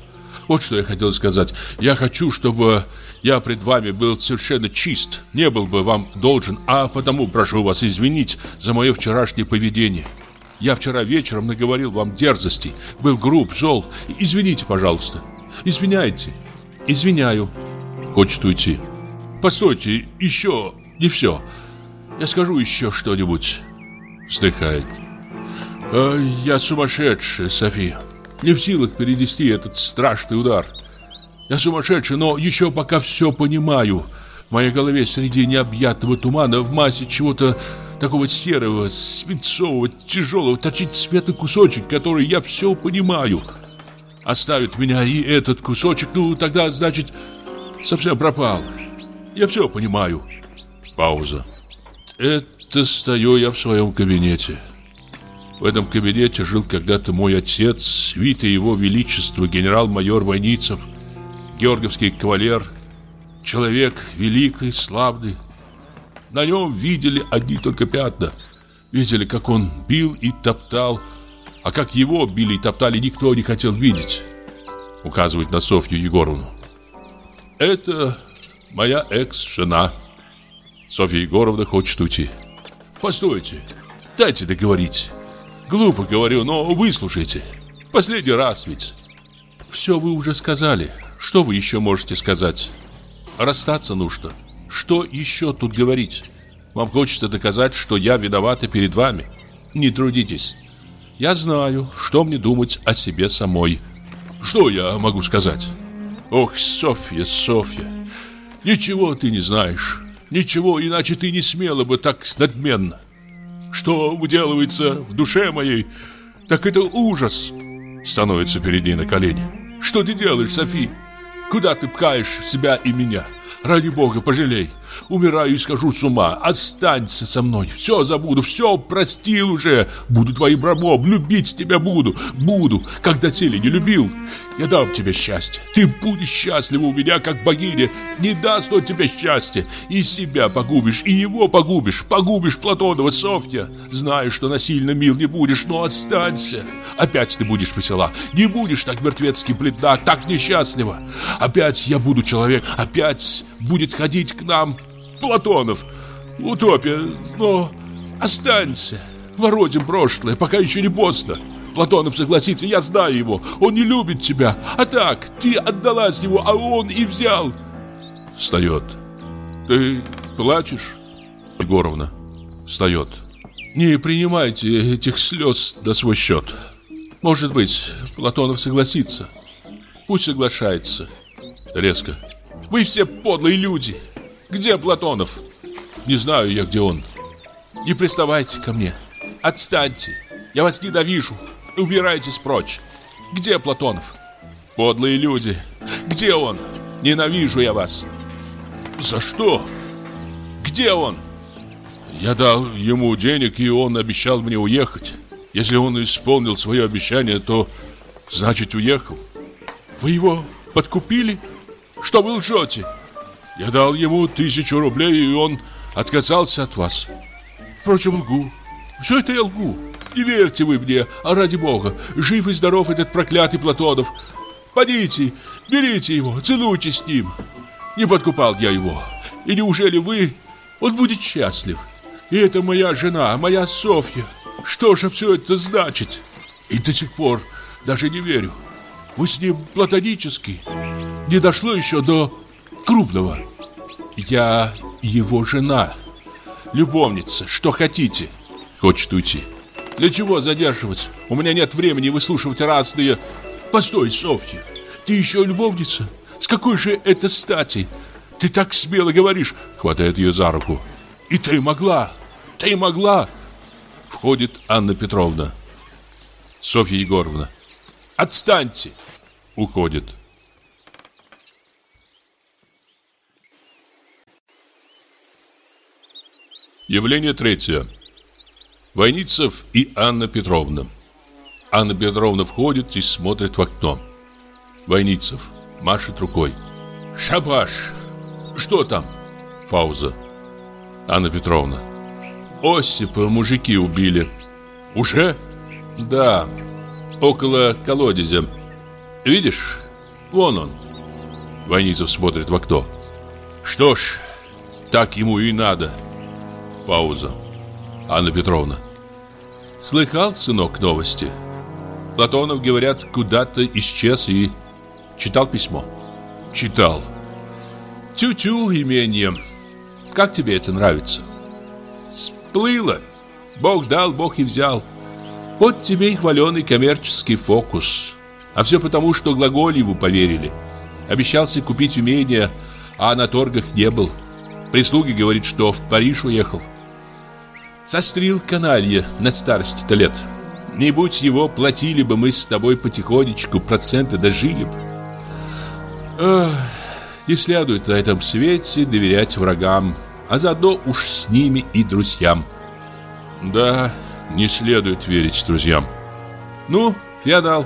Вот что я хотел сказать. Я хочу, чтобы я пред вами был совершенно чист, не был бы вам должен, а потому прошу вас извинить за мое вчерашнее поведение. Я вчера вечером наговорил вам дерзостей, был груб, зол. Извините, пожалуйста. Извиняйте. Извиняю. Хочет уйти. Постойте, еще не все. Я скажу еще что-нибудь. Вздыхает. «Э, я сумасшедший, София. Не в силах перенести этот страшный удар. Я сумасшедший, но еще пока все понимаю. В моей голове среди необъятного тумана в массе чего-то такого серого, свинцового, тяжелого торчит светлый кусочек, который я все понимаю. Оставит меня и этот кусочек, ну тогда, значит, совсем пропал. Я все понимаю. Пауза. Это стою я в своем кабинете. В этом кабинете жил когда-то мой отец, свитый его величества, генерал-майор Войницев, георгиевский кавалер, человек великий, славный. На нем видели одни только пятна. Видели, как он бил и топтал, а как его били и топтали, никто не хотел видеть. Указывает на Софью Егоровну. Это моя экс-жена. Софья Егоровна хочет уйти. Постойте, дайте договорить. Глупо говорю, но выслушайте. Последний раз ведь. Все вы уже сказали. Что вы еще можете сказать? Расстаться нужно. Что еще тут говорить? Вам хочется доказать, что я виновата перед вами. Не трудитесь. Я знаю, что мне думать о себе самой. Что я могу сказать? Ох, Софья, Софья, ничего ты не знаешь. Ничего, иначе ты не смела бы так надменно. Что выделывается в душе моей, так это ужас. Становится перед ней на колени. Что ты делаешь, Софи? Куда ты пхаешь себя и меня? Ради бога, пожалей. Умираю и скажу с ума. Останься со мной. Все забуду, все простил уже. Буду твоим рабом, любить тебя буду. Буду, как доселе не любил. Я дам тебе счастье. Ты будешь счастлива у меня, как богиня. Не даст он тебе счастья. И себя погубишь, и его погубишь. Погубишь Платонова, Софья. Знаю, что насильно мил не будешь, но останься. Опять ты будешь весела. Не будешь так мертвецки бледна, так несчастлива. Опять я буду человек. Опять будет ходить к нам Платонов. Утопия, но останься. Воротим прошлое, пока еще не поздно. Платонов согласится, я знаю его. Он не любит тебя. А так, ты отдалась ему, а он и взял. Встает. Ты плачешь? Егоровна. Встает. Не принимайте этих слез на свой счет. Может быть, Платонов согласится. Пусть соглашается. Резко. Вы все подлые люди. Где Платонов? Не знаю я, где он. Не приставайте ко мне. Отстаньте. Я вас ненавижу. Убирайтесь прочь. Где Платонов? Подлые люди. Где он? Ненавижу я вас. За что? Где он? Я дал ему денег, и он обещал мне уехать. Если он исполнил свое обещание, то значит уехал. Вы его подкупили? Что вы лжете? Я дал ему тысячу рублей, и он отказался от вас. Впрочем, лгу. Все это я лгу. Не верьте вы мне, а ради бога, жив и здоров этот проклятый Платонов. Подите, берите его, целуйте с ним. Не подкупал я его. И неужели вы... Он будет счастлив. И это моя жена, моя Софья. Что же все это значит? И до сих пор даже не верю. Вы с ним платонический не дошло еще до крупного. Я его жена, любовница, что хотите. Хочет уйти. Для чего задерживать? У меня нет времени выслушивать разные... Постой, Софья, ты еще любовница? С какой же это стати? Ты так смело говоришь, хватает ее за руку. И ты могла, ты могла. Входит Анна Петровна. Софья Егоровна. Отстаньте. Уходит. Явление третье. Войницев и Анна Петровна. Анна Петровна входит и смотрит в окно. Войницев машет рукой. «Шабаш! Что там?» Пауза. Анна Петровна. «Осипа мужики убили». «Уже?» «Да, около колодезя. Видишь? Вон он». Войницев смотрит в окно. «Что ж, так ему и надо». Пауза. Анна Петровна. Слыхал, сынок, новости? Платонов, говорят, куда-то исчез и читал письмо. Читал. Тю-тю, имение. Как тебе это нравится? Сплыло. Бог дал, Бог и взял. Вот тебе и хваленый коммерческий фокус. А все потому, что Глаголеву поверили. Обещался купить имение, а на торгах не был. Прислуги говорит, что в Париж уехал. Сострил каналья на старости-то лет. Не будь его, платили бы мы с тобой потихонечку, проценты дожили бы. Эх, не следует на этом свете доверять врагам, а заодно уж с ними и друзьям. Да, не следует верить друзьям. Ну, феодал,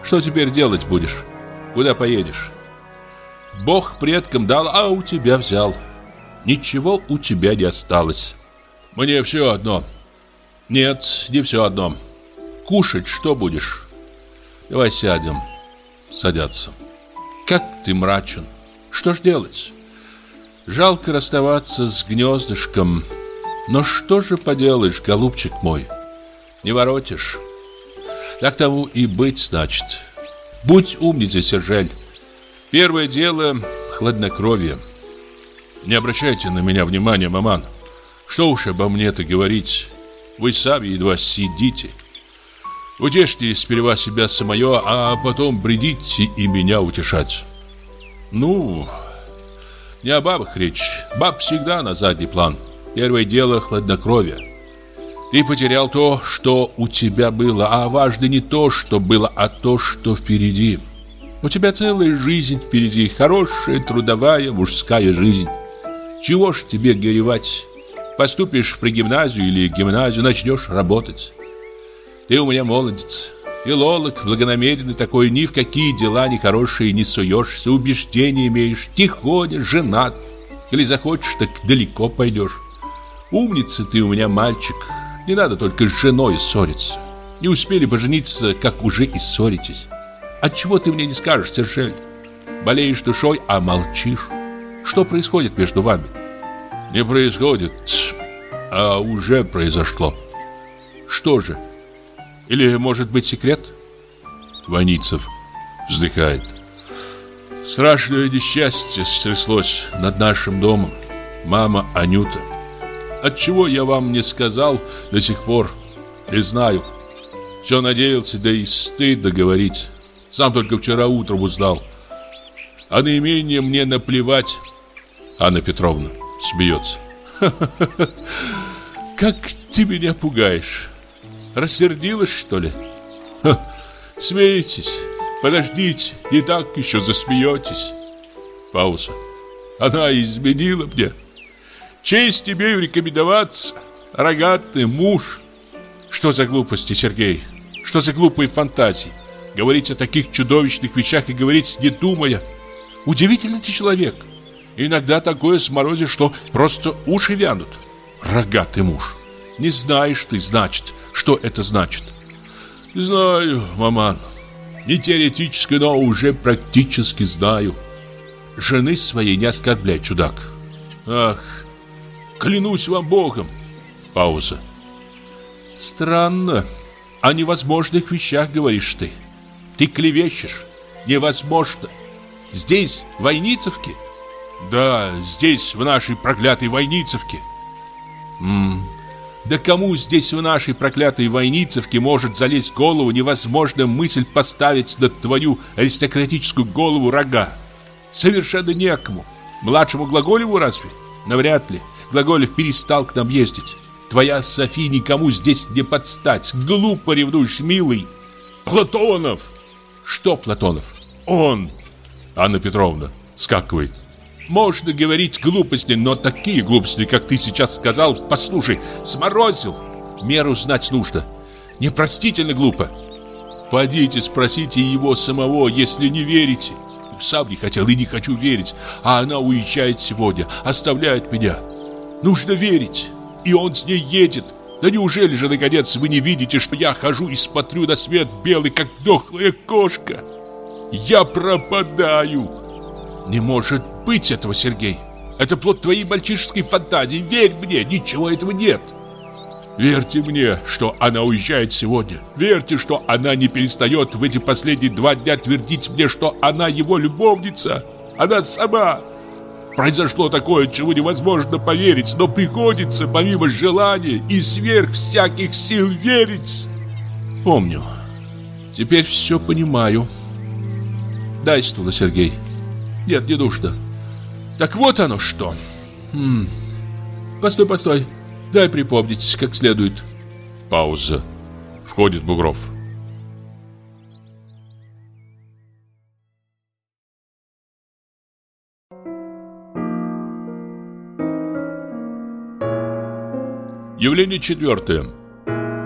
что теперь делать будешь? Куда поедешь? Бог предкам дал, а у тебя взял. Ничего у тебя не осталось. Мне все одно. Нет, не все одно. Кушать что будешь? Давай сядем. Садятся. Как ты мрачен. Что ж делать? Жалко расставаться с гнездышком. Но что же поделаешь, голубчик мой? Не воротишь. Так тому и быть, значит. Будь умницей, Сержель. Первое дело — хладнокровие. Не обращайте на меня внимания, маман. Что уж обо мне-то говорить? Вы сами едва сидите. Утешьте сперва себя самое, а потом бредите и меня утешать. Ну, не о бабах речь. Баб всегда на задний план. Первое дело — хладнокровие. Ты потерял то, что у тебя было, а важно не то, что было, а то, что впереди. У тебя целая жизнь впереди, хорошая, трудовая, мужская жизнь. Чего ж тебе горевать? Поступишь в гимназию или гимназию, начнешь работать. Ты у меня молодец, филолог, благонамеренный такой, ни в какие дела нехорошие не суешься, убеждения имеешь, тихоня, женат. Или захочешь, так далеко пойдешь. Умница ты у меня мальчик, не надо только с женой ссориться. Не успели пожениться, как уже и ссоритесь. Отчего ты мне не скажешь, Сержель? Болеешь душой, а молчишь. Что происходит между вами? Не происходит, а уже произошло. Что же? Или, может быть, секрет? Ваницев вздыхает. Страшное несчастье стряслось над нашим домом. Мама Анюта. Отчего я вам не сказал до сих пор, не знаю. Все надеялся, да и стыдно говорить. Сам только вчера утром узнал. А наименее мне наплевать. Анна Петровна смеется. Как ты меня пугаешь. Рассердилась, что ли? Ха, смеетесь. Подождите, не так еще засмеетесь. Пауза. Она изменила мне. Честь тебе рекомендоваться. Рогатый муж. Что за глупости, Сергей? Что за глупые фантазии? Говорить о таких чудовищных вещах и говорить не думая. Удивительный ты человек. Иногда такое сморозишь, что просто уши вянут. Рогатый муж. Не знаешь ты, значит, что это значит. Знаю, маман. Не теоретически, но уже практически знаю. Жены своей не оскорбляй, чудак. Ах, клянусь вам Богом. Пауза. Странно. О невозможных вещах говоришь ты. Ты клевещешь. Невозможно. Здесь, в Войницевке? Да, здесь, в нашей проклятой Войницевке. М да кому здесь в нашей проклятой Войницевке может залезть в голову невозможно мысль поставить на твою аристократическую голову рога? Совершенно некому. Младшему Глаголеву разве? Навряд ли. Глаголев перестал к нам ездить. Твоя София никому здесь не подстать. Глупо ревнуешь, милый. Платонов! Что Платонов? Он! Анна Петровна скакивает. Можно говорить глупости, но такие глупости, как ты сейчас сказал, послушай, сморозил. Меру знать нужно. Непростительно глупо. Пойдите, спросите его самого, если не верите. Сам не хотел и не хочу верить, а она уезжает сегодня, оставляет меня. Нужно верить, и он с ней едет. Да неужели же, наконец, вы не видите, что я хожу и смотрю на свет белый, как дохлая кошка? Я пропадаю. Не может быть этого, Сергей. Это плод твоей мальчишеской фантазии. Верь мне, ничего этого нет. Верьте мне, что она уезжает сегодня. Верьте, что она не перестает в эти последние два дня твердить мне, что она его любовница. Она сама. Произошло такое, чего невозможно поверить, но приходится, помимо желания и сверх всяких сил, верить. Помню. Теперь все понимаю. Дай стула, Сергей. Нет, не нужно. Так вот оно что. Хм. Постой, постой. Дай припомнить, как следует. Пауза. Входит Бугров. Явление четвертое.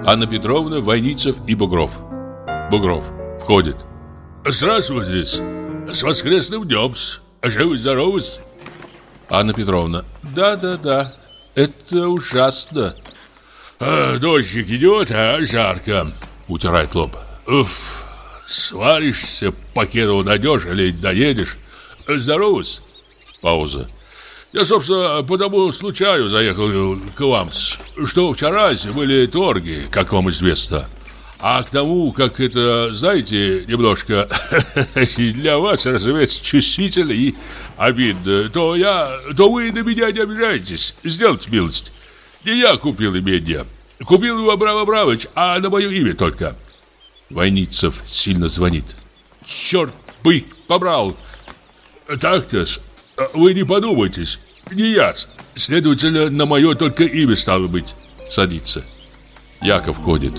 Анна Петровна, Войницев и Бугров. Бугров входит. Здравствуйте. С воскресным днем. Живы-здоровы. Анна Петровна. Да, да, да. Это ужасно. А, дождик идет, а жарко. Утирает лоб. Уф, сваришься, покеду найдешь или доедешь. Здоровы. Пауза. Я, собственно, по тому случаю заехал к вам, что вчера были торги, как вам известно. А к тому, как это, знаете, немножко для вас, разумеется, чувствительно и обидно, то я, то вы на меня не обижаетесь. Сделайте милость. Не я купил имение. Купил его Абрам Абрамович, а на мое имя только. Войницев сильно звонит. Черт бы побрал. Так-то, вы не подумайтесь. Не я. Следовательно, на мое только имя стало быть. Садится. Яков ходит.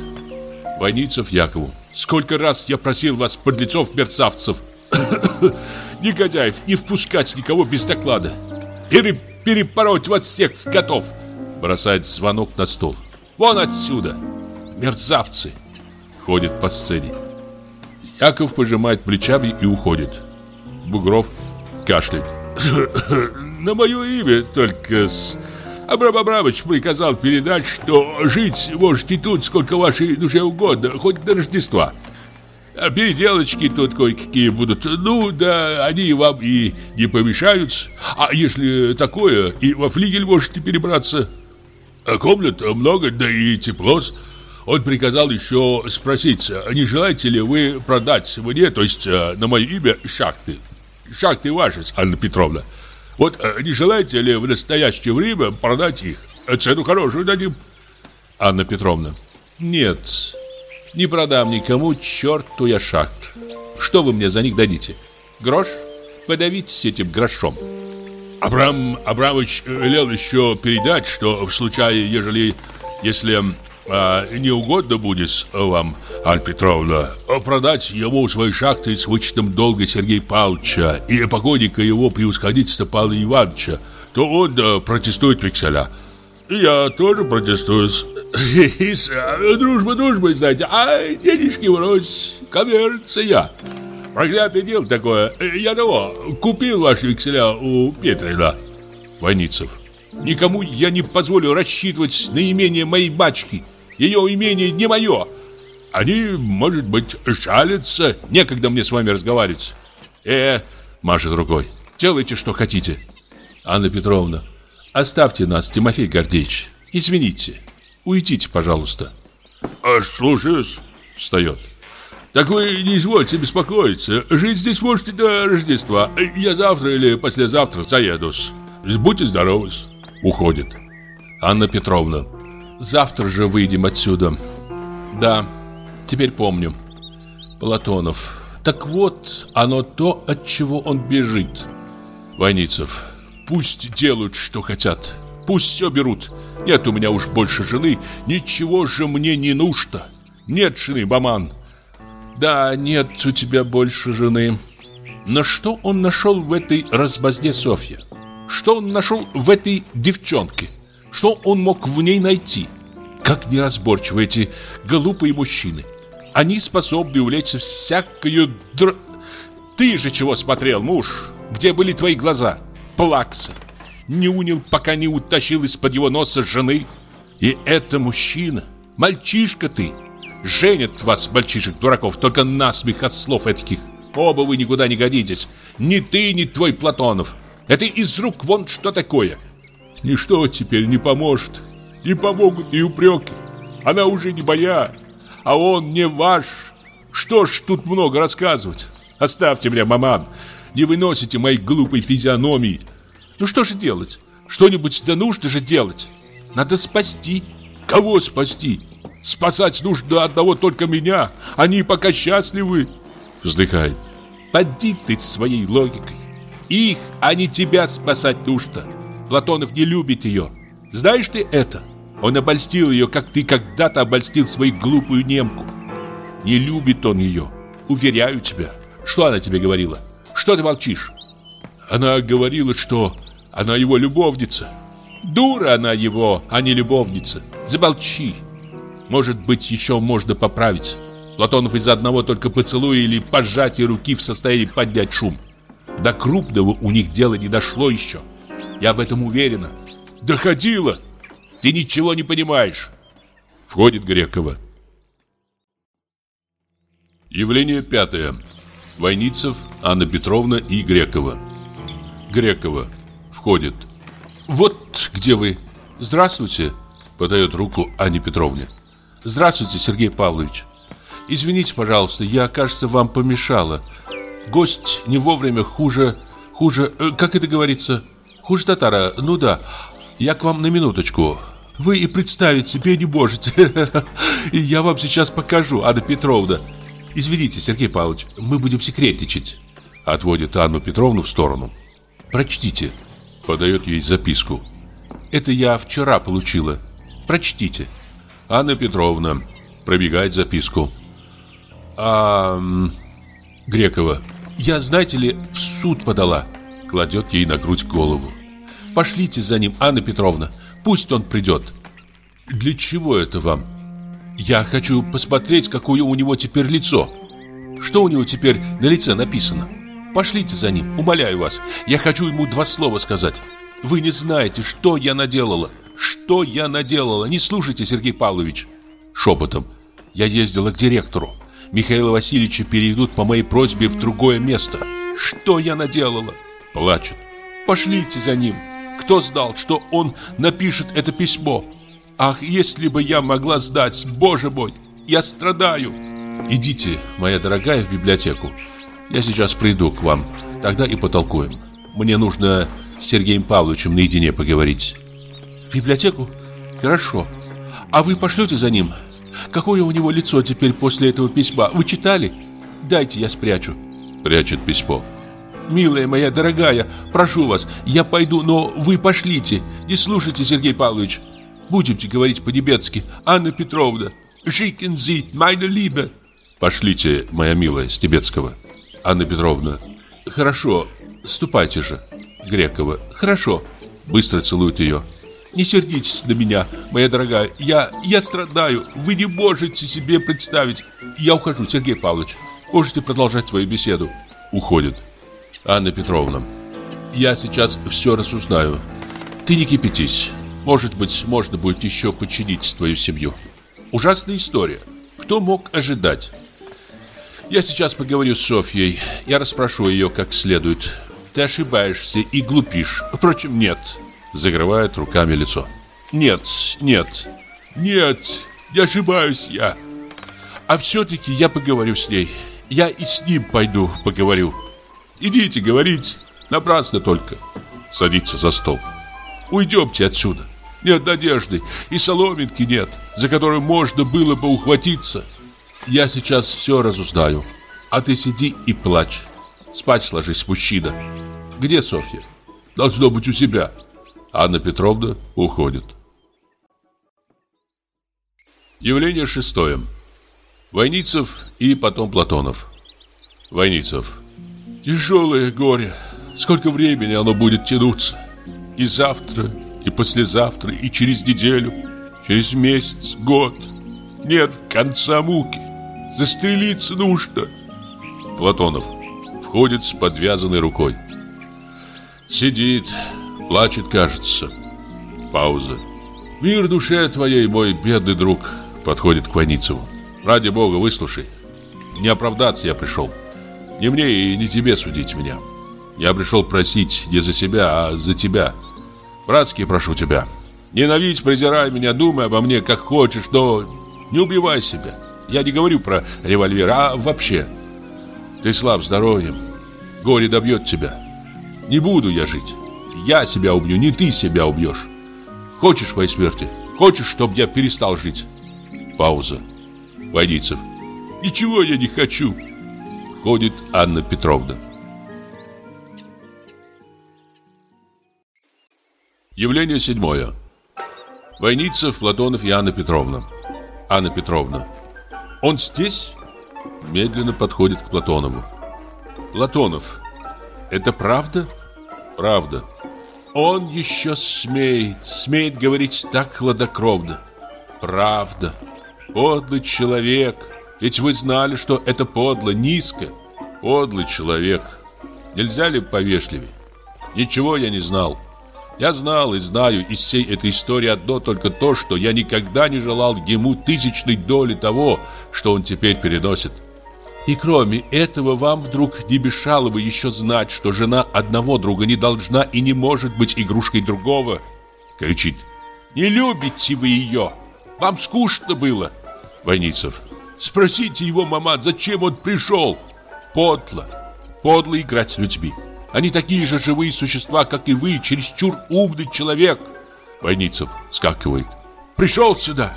Войницев Якову. Сколько раз я просил вас, подлецов-мерцавцев, негодяев, не впускать никого без доклада. Пере перепороть вас всех скотов. Бросает звонок на стол. Вон отсюда. Мерзавцы. Ходит по сцене. Яков пожимает плечами и уходит. Бугров кашляет. На мое имя только с... Абрам Абрамович приказал передать, что жить можете тут сколько вашей душе угодно, хоть до Рождества. А переделочки тут кое-какие будут. Ну, да, они вам и не помешают. А если такое, и во флигель можете перебраться. А комнат много, да и тепло. Он приказал еще спросить, не желаете ли вы продать мне, то есть э, на мое имя, шахты. Шахты ваши, Анна Петровна. Вот э, не желаете ли в настоящее время продать их? Цену хорошую дадим. Анна Петровна. Нет, не продам никому черту я шахт. Что вы мне за них дадите? Грош? Подавитесь этим грошом. Абрам Абрамович велел еще передать, что в случае, ежели, если а, не угодно будет вам, Анна Петровна, продать ему свои шахты с вычетом долга Сергея Павловича и покойника его превосходительства Павла Ивановича, то он да, протестует векселя. Я тоже протестую. Дружба дружба, знаете, а денежки врозь, коммерция. Проклятое дело такое. Я того, купил ваши векселя у Петрина. Войницев. Никому я не позволю рассчитывать на имение моей бачки. Ее имение не мое. Они, может быть, жалятся. Некогда мне с вами разговаривать. Э, машет рукой. Делайте, что хотите. Анна Петровна, оставьте нас, Тимофей Гордеевич. Извините. Уйдите, пожалуйста. А слушаюсь. Встает. Так вы не извольте беспокоиться. Жить здесь можете до Рождества. Я завтра или послезавтра заедусь. Будьте здоровы. Уходит. Анна Петровна. Завтра же выйдем отсюда. Да, теперь помню. Платонов. Так вот, оно то, от чего он бежит. Войницев. Пусть делают, что хотят. Пусть все берут. Нет у меня уж больше жены. Ничего же мне не нужно. Нет жены, Баман. Да, нет у тебя больше жены. Но что он нашел в этой разбазде Софья? Что он нашел в этой девчонке? Что он мог в ней найти? Как неразборчивы эти глупые мужчины. Они способны увлечься всякою др... Ты же чего смотрел, муж? Где были твои глаза? Плакса. Не унял, пока не утащил из-под его носа жены. И это мужчина. Мальчишка ты. Женят вас, мальчишек-дураков, только насмех от слов этих. Оба вы никуда не годитесь. Ни ты, ни твой Платонов. Это из рук вон что такое. Ничто теперь не поможет. Не помогут и упреки. Она уже не моя, а он не ваш. Что ж тут много рассказывать? Оставьте меня, маман. Не выносите моей глупой физиономии. Ну что же делать? Что-нибудь да нужно же делать. Надо спасти. Кого спасти? Спасать нужно одного только меня. Они пока счастливы. Вздыхает. Поди ты своей логикой. Их, а не тебя спасать нужно. Платонов не любит ее. Знаешь ты это? Он обольстил ее, как ты когда-то обольстил свою глупую немку. Не любит он ее. Уверяю тебя. Что она тебе говорила? Что ты молчишь? Она говорила, что она его любовница. Дура она его, а не любовница. Замолчи. Может быть, еще можно поправить. Платонов из-за одного только поцелуя или пожатия руки в состоянии поднять шум. До крупного у них дело не дошло еще. Я в этом уверена. Доходило. Ты ничего не понимаешь. Входит Грекова. Явление пятое. Войницев, Анна Петровна и Грекова. Грекова. Входит. Вот где вы. Здравствуйте. Подает руку Анне Петровне. Здравствуйте, Сергей Павлович. Извините, пожалуйста, я, кажется, вам помешала. Гость не вовремя хуже... Хуже... Э, как это говорится? Хуже татара. Ну да. Я к вам на минуточку. Вы и представить себе не можете. И я вам сейчас покажу, Анна Петровна. Извините, Сергей Павлович, мы будем секретничать. Отводит Анну Петровну в сторону. Прочтите. Подает ей записку. Это я вчера получила. Прочтите. Анна Петровна пробегает записку. А Грекова. Я, знаете ли, в суд подала. Кладет ей на грудь голову. Пошлите за ним, Анна Петровна. Пусть он придет. Для чего это вам? Я хочу посмотреть, какое у него теперь лицо. Что у него теперь на лице написано? Пошлите за ним, умоляю вас. Я хочу ему два слова сказать. Вы не знаете, что я наделала. Что я наделала? Не слушайте, Сергей Павлович. Шепотом. Я ездила к директору. Михаила Васильевича переведут по моей просьбе в другое место. Что я наделала? Плачет. Пошлите за ним. Кто знал, что он напишет это письмо? Ах, если бы я могла сдать, боже мой, я страдаю. Идите, моя дорогая, в библиотеку. Я сейчас приду к вам, тогда и потолкуем. Мне нужно с Сергеем Павловичем наедине поговорить. В библиотеку? Хорошо. А вы пошлете за ним? Какое у него лицо теперь после этого письма? Вы читали? Дайте я спрячу. Прячет письмо. Милая моя дорогая, прошу вас, я пойду, но вы пошлите. Не слушайте, Сергей Павлович. Будете говорить по-немецки. Анна Петровна. Schicken Sie, meine Liebe. Пошлите, моя милая, с тибетского. Анна Петровна. Хорошо, ступайте же. Грекова. Хорошо. Быстро целует ее. Не сердитесь на меня, моя дорогая. Я, я страдаю. Вы не можете себе представить. Я ухожу, Сергей Павлович. Можете продолжать свою беседу. Уходит. Анна Петровна. Я сейчас все разузнаю. Ты не кипятись. Может быть, можно будет еще починить твою семью. Ужасная история. Кто мог ожидать? Я сейчас поговорю с Софьей. Я расспрошу ее как следует. Ты ошибаешься и глупишь. Впрочем, нет. Закрывает руками лицо. Нет, нет. Нет, не ошибаюсь я. А все-таки я поговорю с ней. Я и с ним пойду поговорю. Идите, говорить. Напрасно только. Садится за стол. Уйдемте отсюда. Нет надежды, и соломинки нет, за которую можно было бы ухватиться. Я сейчас все разузнаю, а ты сиди и плачь. Спать ложись, мужчина. Где Софья? Должно быть у себя. Анна Петровна уходит. Явление шестое. Войницев и потом Платонов. Войницев. Тяжелое горе. Сколько времени оно будет тянуться? И завтра, и послезавтра, и через неделю, через месяц, год. Нет конца муки. Застрелиться нужно. Платонов входит с подвязанной рукой. Сидит, плачет, кажется. Пауза. Мир душе твоей, мой бедный друг, подходит к Войницеву. Ради бога, выслушай. Не оправдаться я пришел. Не мне и не тебе судить меня. Я пришел просить не за себя, а за тебя. Братски прошу тебя. Ненавидь, презирай меня, думай обо мне как хочешь, но не убивай себя. Я не говорю про револьвер, а вообще. Ты слаб здоровьем. Горе добьет тебя. Не буду я жить. Я себя убью, не ты себя убьешь. Хочешь моей смерти? Хочешь, чтобы я перестал жить? Пауза. Войницев. Ничего я не хочу. Ходит Анна Петровна. Явление седьмое. Войницев, Платонов и Анна Петровна. Анна Петровна. Он здесь? Медленно подходит к Платонову. Платонов. Это правда? Правда. Он еще смеет, смеет говорить так хладнокровно. Правда. Подлый человек. Ведь вы знали, что это подло, низко. Подлый человек. Нельзя ли повежливее? Ничего я не знал. Я знал и знаю из всей этой истории одно только то, что я никогда не желал ему тысячной доли того, что он теперь переносит. И кроме этого, вам вдруг не мешало бы еще знать, что жена одного друга не должна и не может быть игрушкой другого. Кричит. Не любите вы ее. Вам скучно было. Войницев. Спросите его, маман, зачем он пришел? Подло. Подло играть с людьми. Они такие же живые существа, как и вы, чересчур умный человек. Войницев скакивает. Пришел сюда.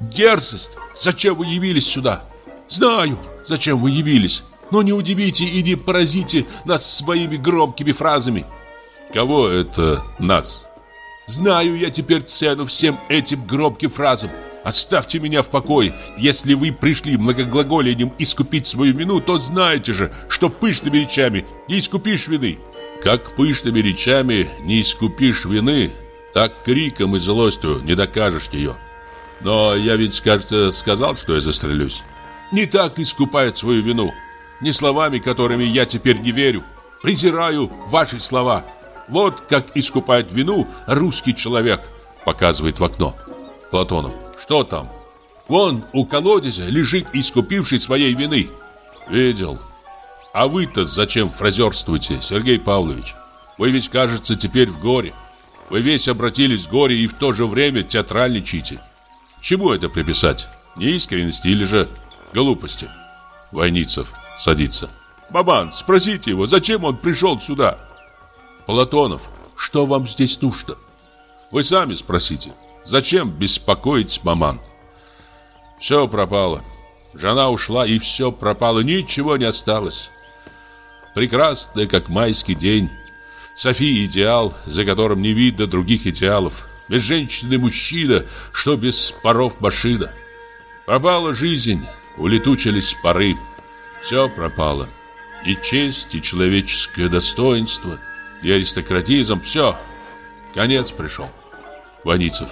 Дерзость. Зачем вы явились сюда? Знаю, зачем вы явились. Но не удивите и не поразите нас своими громкими фразами. Кого это нас? Знаю я теперь цену всем этим громким фразам. Оставьте меня в покое. Если вы пришли многоглаголением искупить свою вину, то знаете же, что пышными речами не искупишь вины. Как пышными речами не искупишь вины, так криком и злостью не докажешь ее. Но я ведь, кажется, сказал, что я застрелюсь. Не так искупают свою вину. Не словами, которыми я теперь не верю. Презираю ваши слова. Вот как искупает вину русский человек, показывает в окно. Платонов. Что там? Вон у колодезя лежит искупивший своей вины. Видел. А вы-то зачем фразерствуете, Сергей Павлович? Вы ведь, кажется, теперь в горе. Вы весь обратились в горе и в то же время театральничаете. Чему это приписать? Неискренности или же глупости? Войницев садится. Бабан, спросите его, зачем он пришел сюда? Платонов, что вам здесь нужно? Вы сами спросите. Зачем беспокоить маман? Все пропало. Жена ушла, и все пропало, ничего не осталось. Прекрасная, как майский день. София идеал, за которым не видно других идеалов. Без женщины мужчина, что без паров машина. Пропала жизнь, улетучились пары. Все пропало. И честь, и человеческое достоинство, и аристократизм, все. Конец пришел. Ваницев.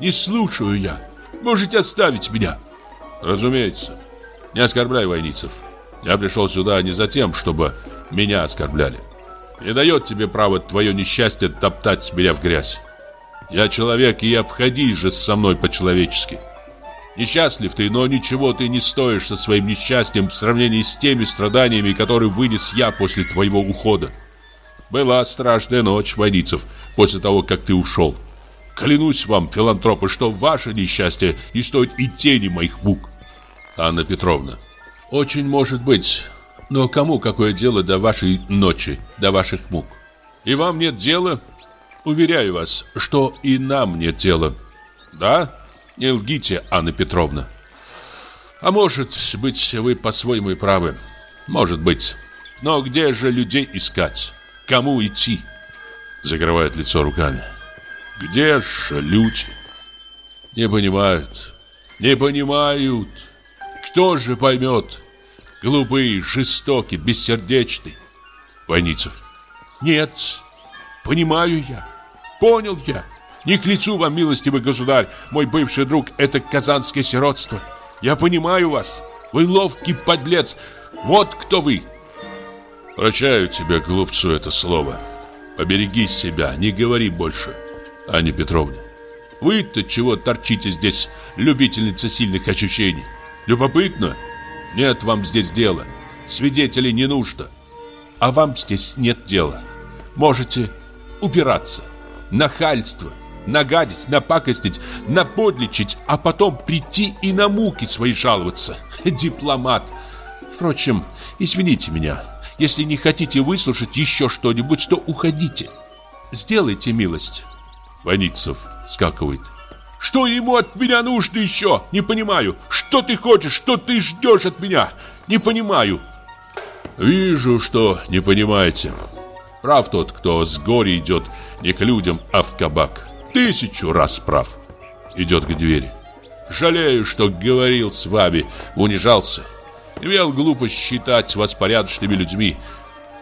Не слушаю я. Можете оставить меня. Разумеется. Не оскорбляй войницев. Я пришел сюда не за тем, чтобы меня оскорбляли. Не дает тебе право твое несчастье топтать меня в грязь. Я человек, и обходись же со мной по-человечески. Несчастлив ты, но ничего ты не стоишь со своим несчастьем в сравнении с теми страданиями, которые вынес я после твоего ухода. Была страшная ночь, Войницев, после того, как ты ушел. Клянусь вам, филантропы, что ваше несчастье не стоит и тени моих мук. Анна Петровна. Очень может быть. Но кому какое дело до вашей ночи, до ваших мук? И вам нет дела? Уверяю вас, что и нам нет дела. Да? Не лгите, Анна Петровна. А может быть, вы по-своему и правы. Может быть. Но где же людей искать? Кому идти? Закрывает лицо руками. Где же люди? Не понимают. Не понимают. Кто же поймет? Глупый, жестокий, бессердечный. Войницев. Нет, понимаю я. Понял я. Не к лицу вам, милостивый государь, мой бывший друг, это казанское сиротство. Я понимаю вас. Вы ловкий подлец. Вот кто вы. Прощаю тебе, глупцу, это слово. Побереги себя, не говори больше. Анне Петровне. Вы-то чего торчите здесь, любительница сильных ощущений? Любопытно? Нет вам здесь дела. Свидетелей не нужно. А вам здесь нет дела. Можете убираться. Нахальство, нагадить, напакостить, наподличить, а потом прийти и на муки свои жаловаться. Дипломат. Впрочем, извините меня, если не хотите выслушать еще что-нибудь, то уходите. Сделайте милость. Ваницев скакивает. Что ему от меня нужно еще? Не понимаю. Что ты хочешь? Что ты ждешь от меня? Не понимаю. Вижу, что не понимаете. Прав тот, кто с горя идет не к людям, а в кабак. Тысячу раз прав. Идет к двери. Жалею, что говорил с вами, унижался. Имел глупость считать вас порядочными людьми.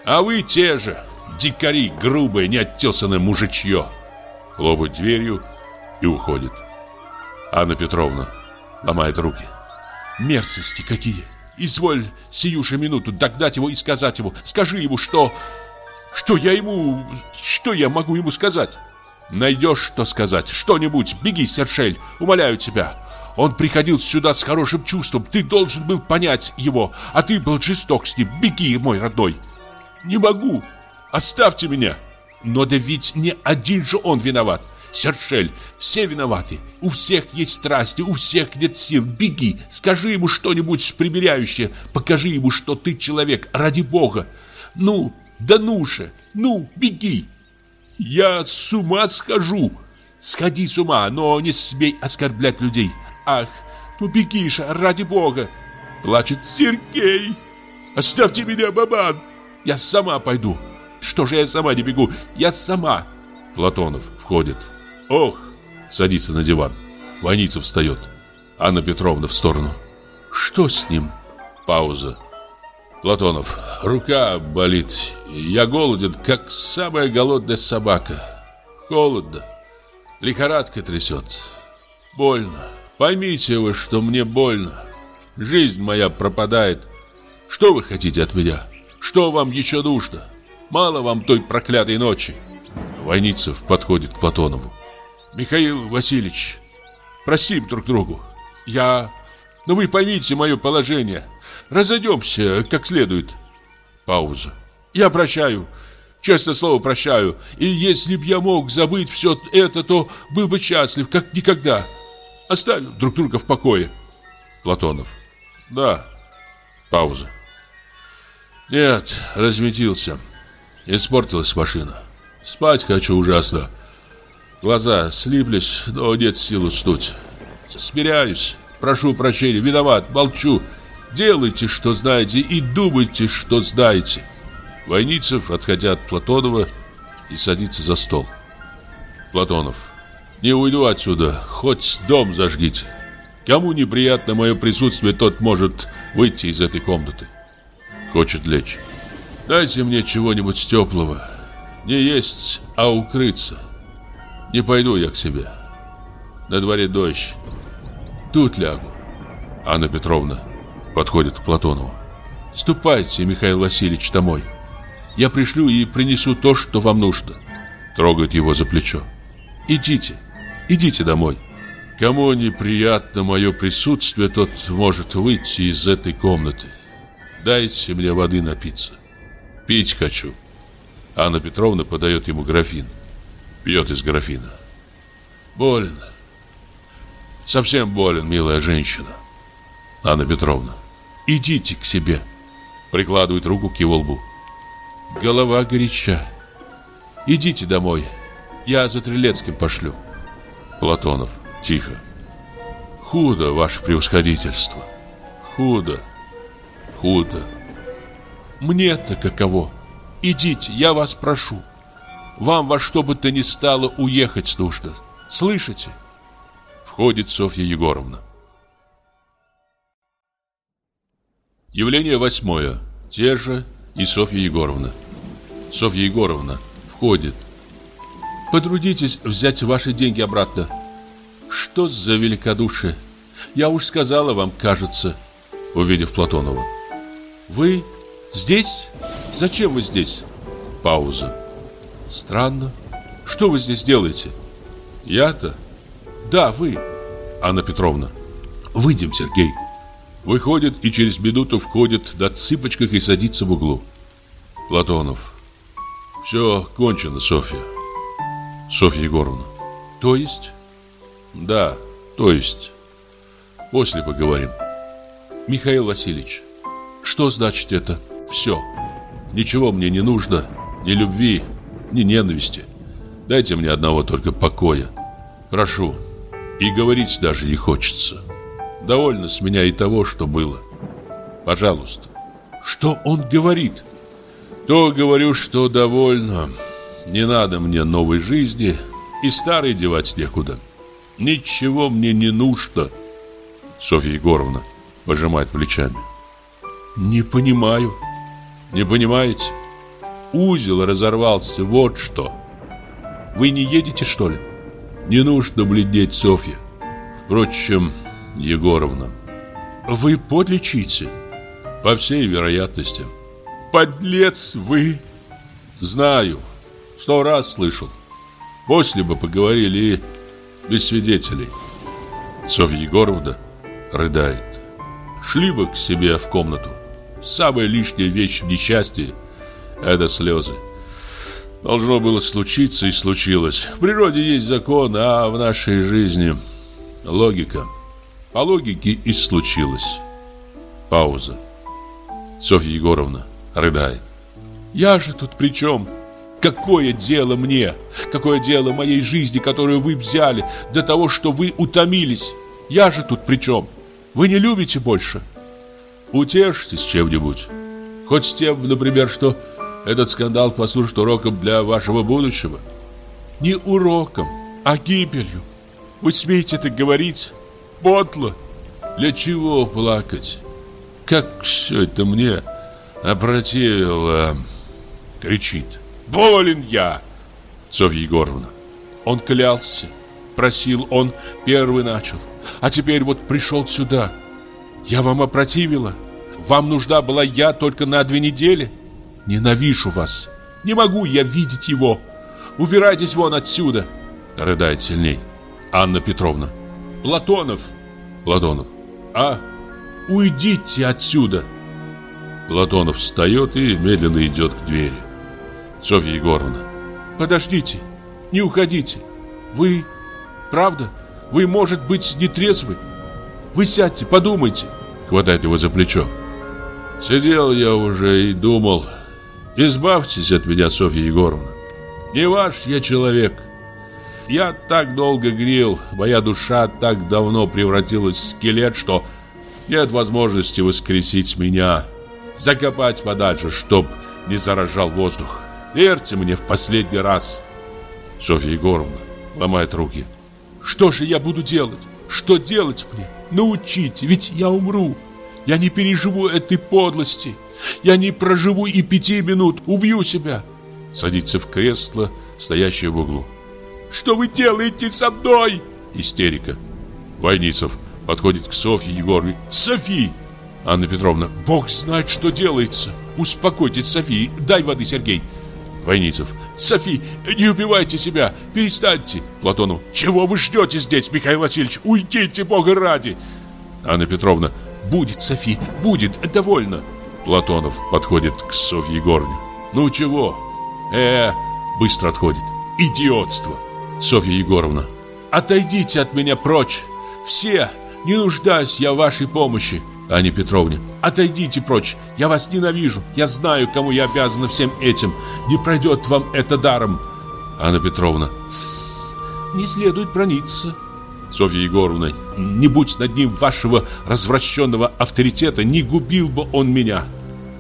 А вы те же, дикари, грубое, неоттесанное мужичье. Хлопает дверью и уходит. Анна Петровна ломает руки. Мерзости какие! Изволь сию же минуту догнать его и сказать ему. Скажи ему, что... Что я ему... Что я могу ему сказать? Найдешь, что сказать, что-нибудь, беги, Сершель, умоляю тебя. Он приходил сюда с хорошим чувством, ты должен был понять его, а ты был жесток с ним. Беги, мой родной. Не могу. Оставьте меня. Но да ведь не один же он виноват. Сершель, все виноваты. У всех есть страсти, у всех нет сил. Беги, скажи ему что-нибудь примиряющее. Покажи ему, что ты человек, ради Бога. Ну, да ну же, ну, беги. Я с ума схожу. Сходи с ума, но не смей оскорблять людей. Ах, ну беги же, ради бога. Плачет Сергей. Оставьте меня, бабан. Я сама пойду. Что же я сама не бегу? Я сама. Платонов входит. Ох, садится на диван. Войница встает. Анна Петровна в сторону. Что с ним? Пауза. Платонов, рука болит. Я голоден, как самая голодная собака. Холодно. Лихорадка трясет. Больно. Поймите вы, что мне больно. Жизнь моя пропадает. Что вы хотите от меня? Что вам еще нужно? Мало вам той проклятой ночи. Войницев подходит к Платонову. Михаил Васильевич, простим друг другу. Я... Но вы поймите мое положение. Разойдемся как следует. Пауза. Я прощаю. Честное слово, прощаю. И если б я мог забыть все это, то был бы счастлив, как никогда. Оставим друг друга в покое. Платонов. Да. Пауза. Нет, разметился. Испортилась машина. Спать хочу ужасно. Глаза слиплись, но нет сил уснуть. Смиряюсь. Прошу прощения, виноват, молчу. Делайте, что знаете, и думайте, что знаете. Войницев, отходя от Платонова, и садится за стол. Платонов. Не уйду отсюда, хоть дом зажгите. Кому неприятно мое присутствие, тот может выйти из этой комнаты. Хочет лечь. Дайте мне чего-нибудь теплого. Не есть, а укрыться. Не пойду я к себе. На дворе дождь. Тут лягу. Анна Петровна подходит к Платонову. Ступайте, Михаил Васильевич, домой. Я пришлю и принесу то, что вам нужно. Трогает его за плечо. Идите, идите домой. Кому неприятно мое присутствие, тот может выйти из этой комнаты. Дайте мне воды напиться. Пить хочу. Анна Петровна подает ему графин. Пьет из графина. Болен. Совсем болен, милая женщина. Анна Петровна. Идите к себе. Прикладывает руку к его лбу. Голова горяча. Идите домой. Я за Трилецким пошлю. Платонов. Тихо. Худо, ваше превосходительство. Худо. Худо. Мне-то каково? Идите, я вас прошу. Вам во что бы то ни стало уехать нужно. Слышите? Входит Софья Егоровна. Явление восьмое. Те же и Софья Егоровна. Софья Егоровна входит. Потрудитесь взять ваши деньги обратно. Что за великодушие? Я уж сказала вам, кажется, увидев Платонова. Вы здесь? Зачем вы здесь? Пауза. Странно. Что вы здесь делаете? Я-то? Да, вы. Анна Петровна. Выйдем, Сергей. Выходит и через минуту входит до цыпочках и садится в углу. Платонов. Все кончено, Софья. Софья Егоровна. То есть? Да, то есть. После поговорим. Михаил Васильевич. Что значит это? Все. Ничего мне не нужно. Ни любви, ни ненависти. Дайте мне одного только покоя. Прошу. И говорить даже не хочется. Довольно с меня и того, что было. Пожалуйста. Что он говорит? То говорю, что довольно. Не надо мне новой жизни, и старой девать некуда. Ничего мне не нужно. Софья Егоровна пожимает плечами. Не понимаю. Не понимаете? Узел разорвался, вот что. Вы не едете, что ли? Не нужно бледнеть, Софья. Впрочем, Егоровна, вы подлечите? По всей вероятности. Подлец вы! Знаю, сто раз слышал. После бы поговорили и без свидетелей. Софья Егоровна рыдает. Шли бы к себе в комнату. Самая лишняя вещь в несчастье – это слезы. Должно было случиться и случилось. В природе есть закон, а в нашей жизни логика. По логике и случилось. Пауза. Софья Егоровна рыдает. Я же тут при чем? Какое дело мне? Какое дело моей жизни, которую вы взяли, до того, что вы утомились? Я же тут при чем? Вы не любите больше? Утешьтесь чем-нибудь. Хоть с тем, например, что этот скандал послужит уроком для вашего будущего. Не уроком, а гибелью. Вы смеете это говорить? Подло. Для чего плакать? Как все это мне опротивило. Кричит. Болен я. Софья Егоровна. Он клялся. Просил, он первый начал. А теперь вот пришел сюда. Я вам опротивила. Вам нужна была я только на две недели. Ненавижу вас. Не могу я видеть его. Убирайтесь вон отсюда. Рыдает сильней. Анна Петровна. Платонов. Платонов. А? Уйдите отсюда. Платонов встает и медленно идет к двери. Софья Егоровна. Подождите. Не уходите. Вы... Правда? Вы, может быть, не трезвы? Вы сядьте, подумайте. Хватает его за плечо. Сидел я уже и думал, избавьтесь от меня, Софья Егоровна. Не ваш я человек. Я так долго грел, моя душа так давно превратилась в скелет, что нет возможности воскресить меня, закопать подальше, чтоб не заражал воздух. Верьте мне в последний раз. Софья Егоровна ломает руки. Что же я буду делать? Что делать мне? Научите, ведь я умру. Я не переживу этой подлости. Я не проживу и пяти минут, убью себя. Садится в кресло, стоящее в углу. Что вы делаете со мной? Истерика. Войницев подходит к Софье Егоровне. Софи! Анна Петровна, Бог знает, что делается. Успокойтесь, Софи. Дай воды, Сергей. Войницев. Софи, не убивайте себя. Перестаньте. Платонов. Чего вы ждете здесь, Михаил Васильевич? Уйдите, Бога ради. Анна Петровна. Будет, Софи, будет, довольно. Платонов подходит к Софье Егоровне. Ну чего? Э, быстро отходит. Идиотство. Софья Егоровна. Отойдите от меня прочь. Все. Не нуждаюсь я в вашей помощи. Анне Петровне. Отойдите прочь. Я вас ненавижу. Я знаю, кому я обязана всем этим. Не пройдет вам это даром. Анна Петровна. Не следует брониться. Софья Егоровна, не будь над ним вашего развращенного авторитета, не губил бы он меня.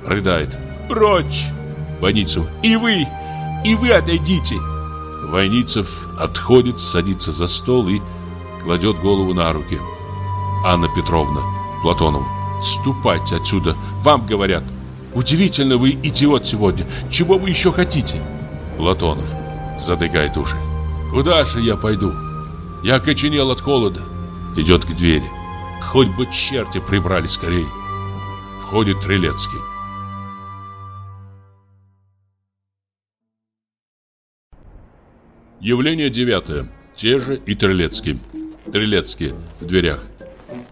Рыдает. Прочь! Войницев. И вы! И вы отойдите! Войницев отходит, садится за стол и кладет голову на руки. Анна Петровна Платонову. Ступайте отсюда, вам говорят. Удивительно вы идиот сегодня. Чего вы еще хотите? Платонов задыгает уши. Куда же я пойду? Я окоченел от холода. Идет к двери. Хоть бы черти прибрали скорей. Входит Трелецкий. Явление девятое. Те же и Трелецкий. Трелецкий в дверях.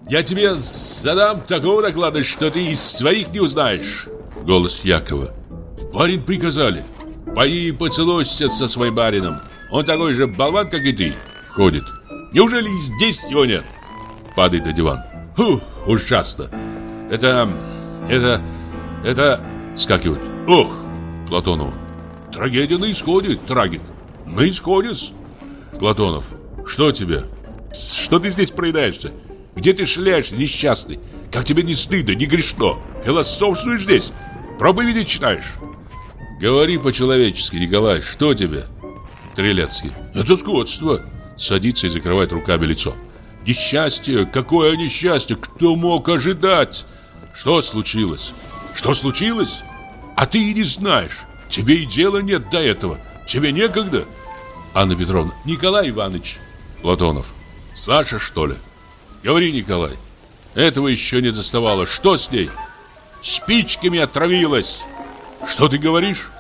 «Я тебе задам такого доклада, что ты из своих не узнаешь!» Голос Якова. «Барин приказали. Пои поцелуйся со своим барином. Он такой же болван, как и ты!» Входит. «Неужели здесь его нет?» Падает на диван. «Фу, ужасно! Это... это... это...» Скакивает. «Ох!» Платонов. «Трагедия на исходе, трагик. На исходе Платонов. «Что тебе? Что ты здесь проедаешься? Где ты шляешься, несчастный? Как тебе не стыдно, не грешно? Философствуешь здесь? Проповеди читаешь?» «Говори по-человечески, Николай, что тебе?» Трелецкий. «Это скотство!» Садится и закрывает руками лицо. «Несчастье! Какое несчастье! Кто мог ожидать?» «Что случилось?» «Что случилось? А ты и не знаешь. Тебе и дела нет до этого. Тебе некогда?» Анна Петровна. «Николай Иванович». Платонов. «Саша, что ли?» «Говори, Николай». Этого еще не доставало. Что с ней? Спичками отравилась. Что ты говоришь?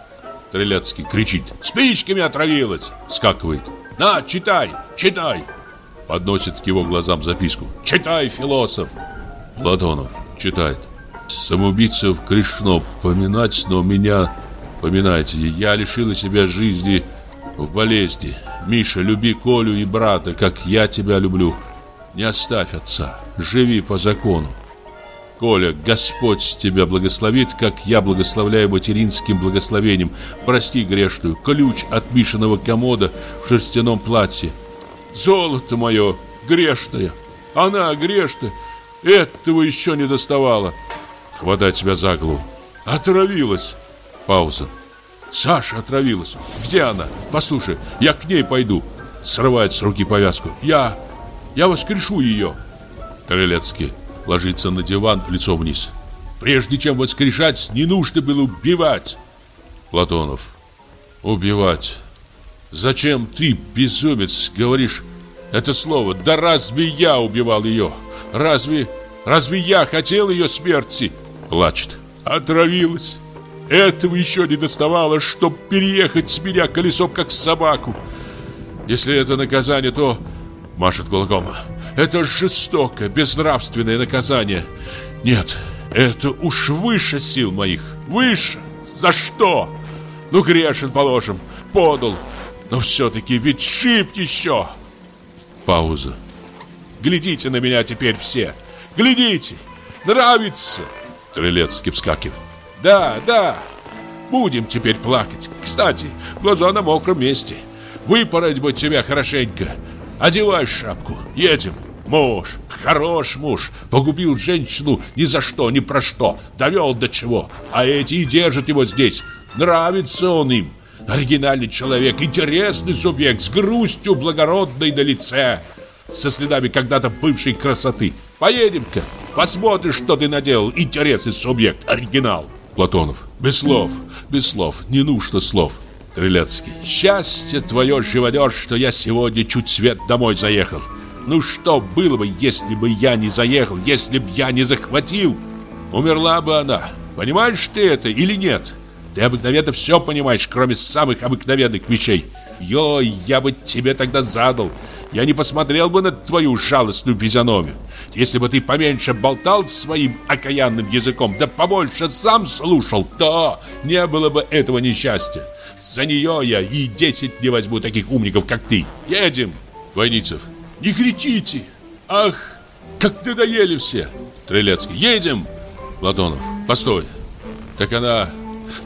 Трелецкий кричит. Спичками отравилась. Скакивает. На, читай, читай. Подносит к его глазам записку. Читай, философ. Платонов читает. Самоубийцев грешно поминать, но меня поминайте. Я лишила себя жизни в болезни. Миша, люби Колю и брата, как я тебя люблю. Не оставь отца, живи по закону. Коля, Господь тебя благословит, как я благословляю материнским благословением. Прости грешную, ключ от Мишиного комода в шерстяном платье. Золото мое, грешное, она грешная, этого еще не доставала. Хватать себя за голову. Отравилась. Пауза. Саша отравилась. Где она? Послушай, я к ней пойду. Срывает с руки повязку. Я... я воскрешу ее. Трелецкий ложится на диван лицом вниз. Прежде чем воскрешать, не нужно было убивать. Платонов. Убивать. Зачем ты, безумец, говоришь это слово? Да разве я убивал ее? Разве... разве я хотел ее смерти? Плачет. Отравилась. Этого еще не доставало, чтоб переехать с меня колесом, как собаку. Если это наказание, то... Машет кулаком. Это жестокое, безнравственное наказание. Нет, это уж выше сил моих. Выше. За что? Ну, грешен, положим. Подал. Но все-таки ведь шип еще. Пауза. Глядите на меня теперь все. Глядите. Нравится. Трелецкий вскакивает. Да, да. Будем теперь плакать. Кстати, глаза на мокром месте. Выпороть бы тебя хорошенько. Одевай шапку. Едем. Муж, хорош муж, погубил женщину ни за что, ни про что, довел до чего. А эти и держат его здесь. Нравится он им. Оригинальный человек, интересный субъект, с грустью благородной на лице, со следами когда-то бывшей красоты. Поедем-ка, посмотришь, что ты наделал. Интересный субъект, оригинал. Платонов. Без слов, без слов, не нужно слов. Трилецкий. Счастье твое, живодер, что я сегодня чуть свет домой заехал. Ну что было бы, если бы я не заехал, если б я не захватил? Умерла бы она. Понимаешь ты это или нет? Ты обыкновенно все понимаешь, кроме самых обыкновенных вещей. Ё, я бы тебе тогда задал. Я не посмотрел бы на твою жалостную физиономию. Если бы ты поменьше болтал своим окаянным языком, да побольше сам слушал, то не было бы этого несчастья. За нее я и десять не возьму таких умников, как ты. Едем, Войницев. Не кричите! Ах, как надоели все! Трелецкий, едем! Платонов, постой. Так она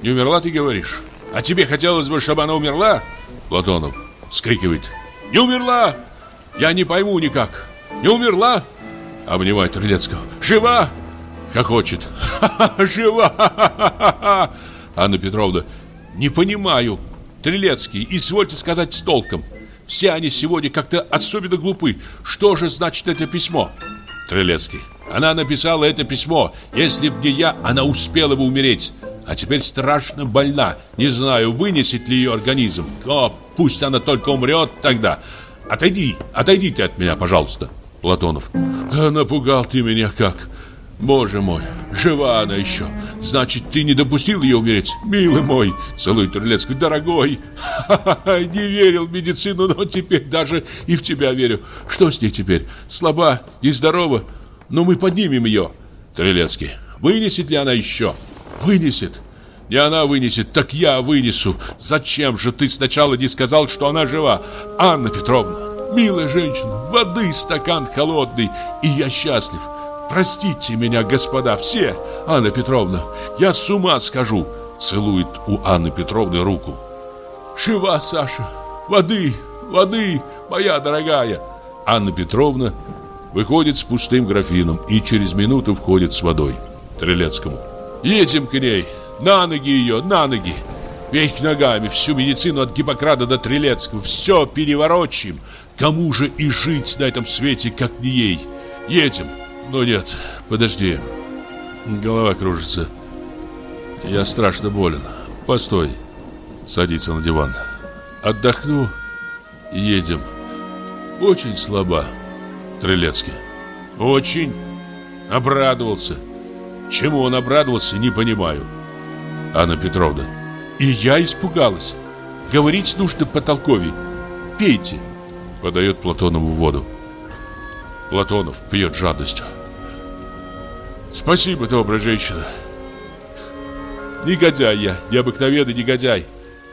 не умерла, ты говоришь? А тебе хотелось бы, чтобы она умерла? Платонов скрикивает. Не умерла! Я не пойму никак. Не умерла? Обнимает Трелецкого. Жива? Хохочет. Ха-ха, жива! Анна Петровна. Не понимаю. Трелецкий, извольте сказать с толком. Все они сегодня как-то особенно глупы. Что же значит это письмо? Трелецкий. Она написала это письмо. Если б не я, она успела бы умереть. а теперь страшно больна. Не знаю, вынесет ли ее организм. О, пусть она только умрет тогда. Отойди, отойди ты от меня, пожалуйста. Платонов. «А, напугал ты меня как. Боже мой, жива она еще. Значит, ты не допустил ее умереть? Милый мой, целует Терлецкий, дорогой. не верил в медицину, но теперь даже и в тебя верю. Что с ней теперь? Слаба, нездорова? Но мы поднимем ее. Трелецкий, вынесет ли она еще? Вынесет. Не она вынесет, так я вынесу. Зачем же ты сначала не сказал, что она жива? Анна Петровна, милая женщина, воды стакан холодный, и я счастлив. Простите меня, господа, все. Анна Петровна, я с ума схожу. Целует у Анны Петровны руку. Жива, Саша. Воды, воды, моя дорогая. Анна Петровна выходит с пустым графином и через минуту входит с водой. Трелецкому. Едем к ней. На ноги ее, на ноги. Веки ногами, всю медицину от Гиппократа до Трелецкого. Все переворочим. Кому же и жить на этом свете, как не ей? Едем. Но нет, подожди. Голова кружится. Я страшно болен. Постой. Садится на диван. Отдохну. Едем. Очень слаба. Трелецкий. Очень. Обрадовался. Чему он обрадовался, не понимаю. Анна Петровна. И я испугалась. Говорить нужно потолковей. Пейте. Подает Платонову воду. Платонов пьет жадностью. Спасибо, добрая женщина. Негодяй я, необыкновенный негодяй.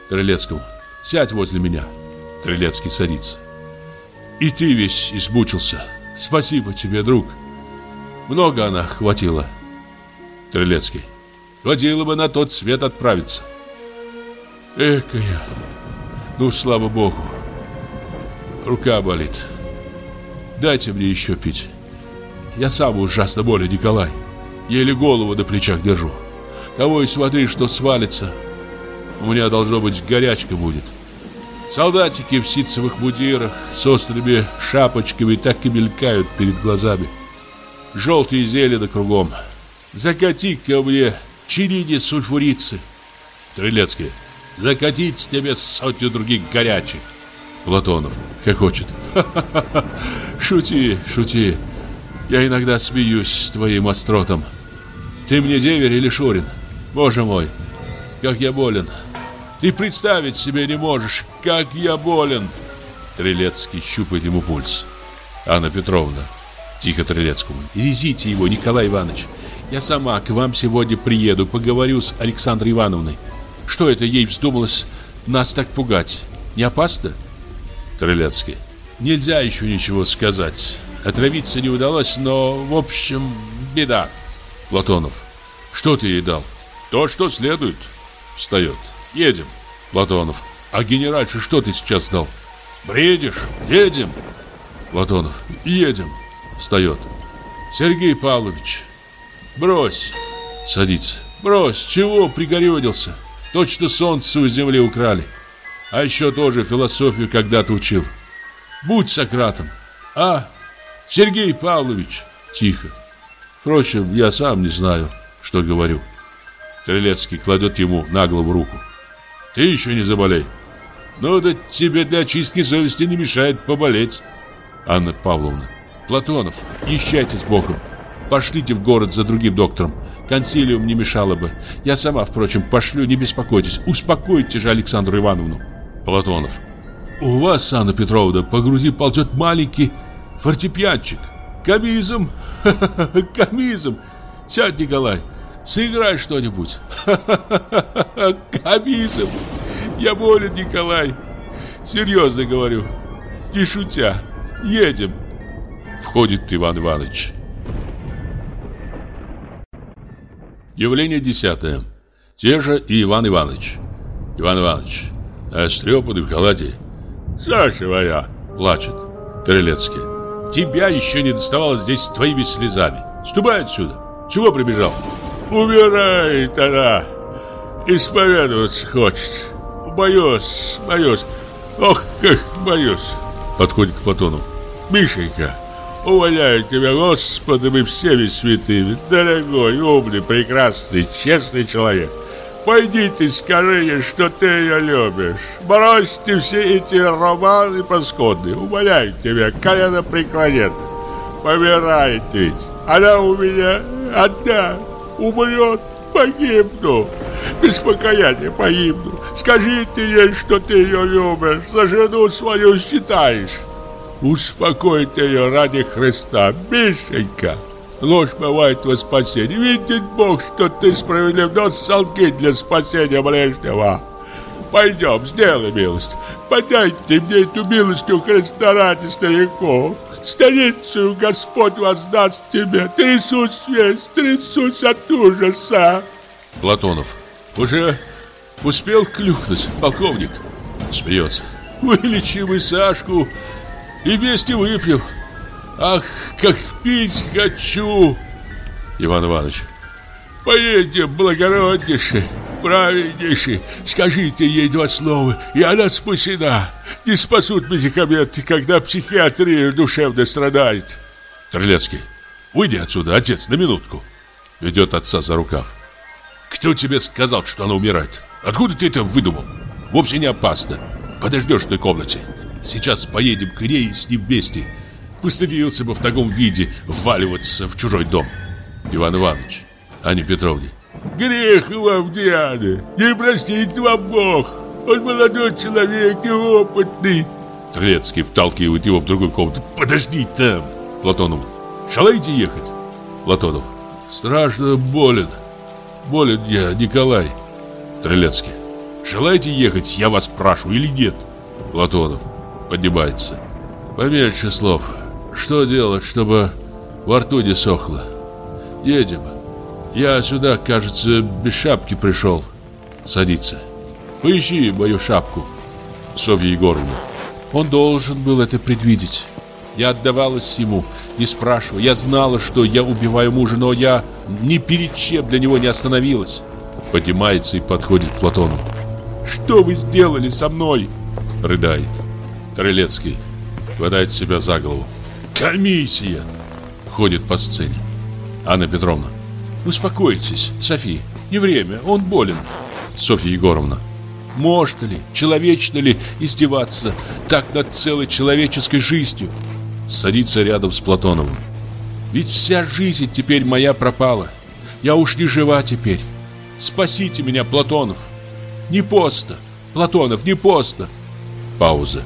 Трелецкому. Сядь возле меня. Трелецкий садится. И ты весь измучился. Спасибо тебе, друг. Много она хватило. Трелецкий. Хватило бы на тот свет отправиться. Экая. Ну, слава богу. Рука болит. Дайте мне еще пить. Я сам ужасно болен, Николай. Еле голову на плечах держу. Того и смотри, что свалится. У меня должно быть горячка будет. Солдатики в ситцевых мундирах с острыми шапочками так и мелькают перед глазами. Желтые зелено кругом. Закати ко мне чинине сульфурицы. Трилецкий. Закатить тебе сотню других горячих. Платонов. Как хочет. Шути, шути. Я иногда смеюсь с твоим остротом. Ты мне деверь или Шурин? Боже мой, как я болен. Ты представить себе не можешь, как я болен. Трелецкий щупает ему пульс. Анна Петровна, тихо Трелецкому. Везите его, Николай Иванович. Я сама к вам сегодня приеду, поговорю с Александрой Ивановной. Что это ей вздумалось нас так пугать? Не опасно? Трелецкий. Нельзя еще ничего сказать. Отравиться не удалось, но, в общем, беда. Платонов. Что ты ей дал? То, что следует. Встает. Едем. Платонов. А генеральше что ты сейчас дал? Бредишь? Едем. Платонов. Едем. Встает. Сергей Павлович. Брось. Садится. Брось. Чего пригорюнился? Точно солнце у земли украли. А еще тоже философию когда-то учил. Будь Сократом. А, Сергей Павлович. Тихо. Впрочем, я сам не знаю, что говорю. Трелецкий кладет ему на голову руку. Ты еще не заболей. Ну да тебе для очистки совести не мешает поболеть. Анна Павловна. Платонов, езжайте с Богом. Пошлите в город за другим доктором. Консилиум не мешало бы. Я сама, впрочем, пошлю, не беспокойтесь. Успокойте же Александру Ивановну. Платонов. У вас, Анна Петровна, по груди ползет маленький фортепианчик. Комизм. Комизм. Сядь, Николай. Сыграй что-нибудь. Комизм. Я болен, Николай. Серьезно говорю. Не шутя. Едем. Входит Иван Иванович. Явление десятое. Те же и Иван Иванович. Иван Иванович. Растрепанный в халате. Саша моя. Плачет. Трелецкий. Тебя еще не доставало здесь твоими слезами. Ступай отсюда. Чего прибежал? Умирает она. Исповедоваться хочет. Боюсь, боюсь. Ох, как боюсь. Подходит к Платону. Мишенька, увольняю тебя Господом и всеми святыми. Дорогой, умный, прекрасный, честный человек. Пойдите скажи ей, что ты ее любишь. Бросьте все эти романы паскудные. Умоляю тебя, колено преклонет. Помирает ведь. Она у меня одна. Умрет, погибну. Без покаяния погибну. Скажите ей, что ты ее любишь. За жену свою считаешь. Успокойте ее ради Христа, Мишенька. Ложь бывает во спасение. Видит Бог, что ты справедлив, но солги для спасения ближнего. Пойдем, сделай милость. Подайте мне эту милость у Христа ради стариков. Старицу Господь воздаст тебе. Трясусь весь, трясусь от ужаса. Платонов. Уже успел клюкнуть, полковник? Смеется. Вылечим и Сашку, и вместе выпьем. Ах, как пить хочу! Иван Иванович. Поедем, благороднейший, праведнейший. Скажите ей два слова, и она спасена. Не спасут медикаменты, когда психиатрия душевно страдает. Трелецкий. Выйди отсюда, отец, на минутку. Ведет отца за рукав. Кто тебе сказал, что она умирает? Откуда ты это выдумал? Вовсе не опасно. Подождешь в той комнате. Сейчас поедем к ней с ним вместе. Постыдился бы в таком виде вваливаться в чужой дом. Иван Иванович, Анне Петровне. Грех вам, Диана, не простит вам Бог. Он молодой человек и опытный. Трелецкий вталкивает его в другую комнату. Подожди там. Платонов. Шалаете ехать? Платонов. Страшно болен. Болен я, Николай. Трелецкий. Желаете ехать, я вас спрашиваю, или нет? Платонов поднимается. Поменьше слов. Что делать, чтобы во рту не сохло? Едем. Я сюда, кажется, без шапки пришел. Садится. Поищи мою шапку. Софья Егоровна. Он должен был это предвидеть. Я отдавалась ему, не спрашивая. Я знала, что я убиваю мужа, но я ни перед чем для него не остановилась. Поднимается и подходит к Платону. «Что вы сделали со мной?» Рыдает. Трелецкий хватает себя за голову. «Комиссия!» Ходит по сцене. Анна Петровна. «Успокойтесь, София, не время, он болен». Софья Егоровна. «Можно ли, человечно ли издеваться так над целой человеческой жизнью?» Садится рядом с Платоновым. «Ведь вся жизнь теперь моя пропала. Я уж не жива теперь. Спасите меня, Платонов. Не поздно, Платонов, не поздно». Пауза.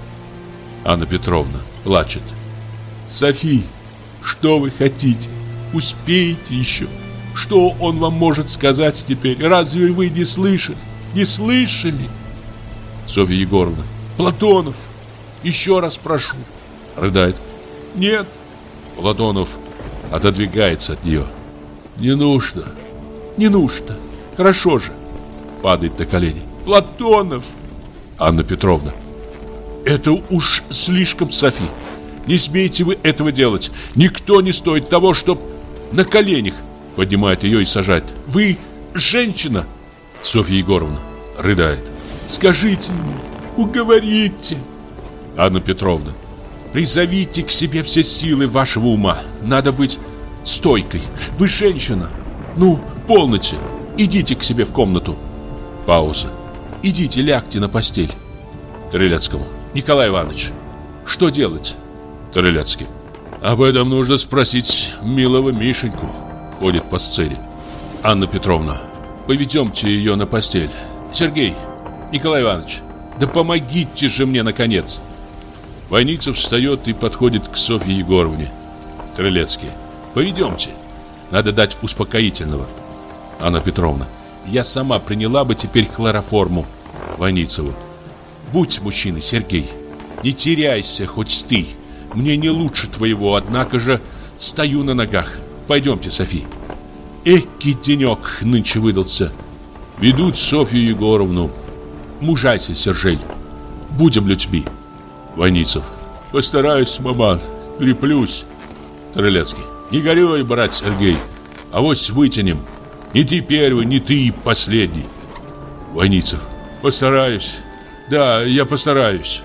Анна Петровна плачет. «Софи, что вы хотите? Успеете еще? Что он вам может сказать теперь? Разве вы не слышали? Не слышали?» Софья Егоровна. «Платонов, еще раз прошу». Рыдает. «Нет». Платонов отодвигается от нее. «Не нужно, не нужно. Хорошо же». Падает на колени. «Платонов!» Анна Петровна. Это уж слишком, Софи. Не смейте вы этого делать. Никто не стоит того, чтоб на коленях. Поднимает ее и сажает. Вы женщина. Софья Егоровна рыдает. Скажите ему, уговорите. Анна Петровна. Призовите к себе все силы вашего ума. Надо быть стойкой. Вы женщина. Ну, полноте. Идите к себе в комнату. Пауза. Идите, лягте на постель. Трелецкому. Николай Иванович, что делать? Трелецкий. Об этом нужно спросить милого Мишеньку. Ходит по сцене. Анна Петровна, поведемте ее на постель. Сергей, Николай Иванович, да помогите же мне, наконец. Войницев встает и подходит к Софье Егоровне. Трелецкий. Поведемте. Надо дать успокоительного. Анна Петровна. Я сама приняла бы теперь хлороформу. Войницеву. Будь мужчиной, Сергей. Не теряйся, хоть ты. Мне не лучше твоего, однако же стою на ногах. Пойдемте, Софи. Эки денек нынче выдался. Ведут Софью Егоровну. Мужайся, Сержей. Будем людьми. Войницев. Постараюсь, маман. Креплюсь. Трелецкий. Не горюй, брат Сергей. А вот вытянем. Не ты первый, не ты последний. Войницев. Постараюсь. Да, я постараюсь.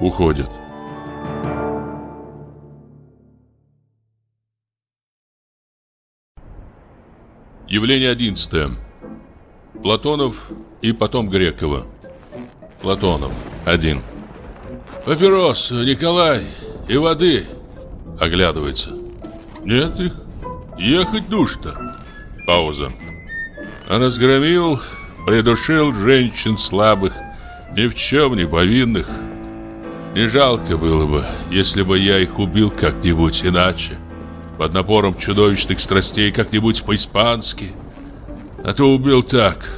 Уходят. Явление одиннадцатое. Платонов и потом Грекова. Платонов. Один. Папирос, Николай, и воды. Оглядывается. Нет их. Ехать душно. Пауза. Разгромил, придушил женщин слабых, ни в чем не повинных. Не жалко было бы, если бы я их убил как-нибудь иначе. Под напором чудовищных страстей как-нибудь по-испански. А то убил так,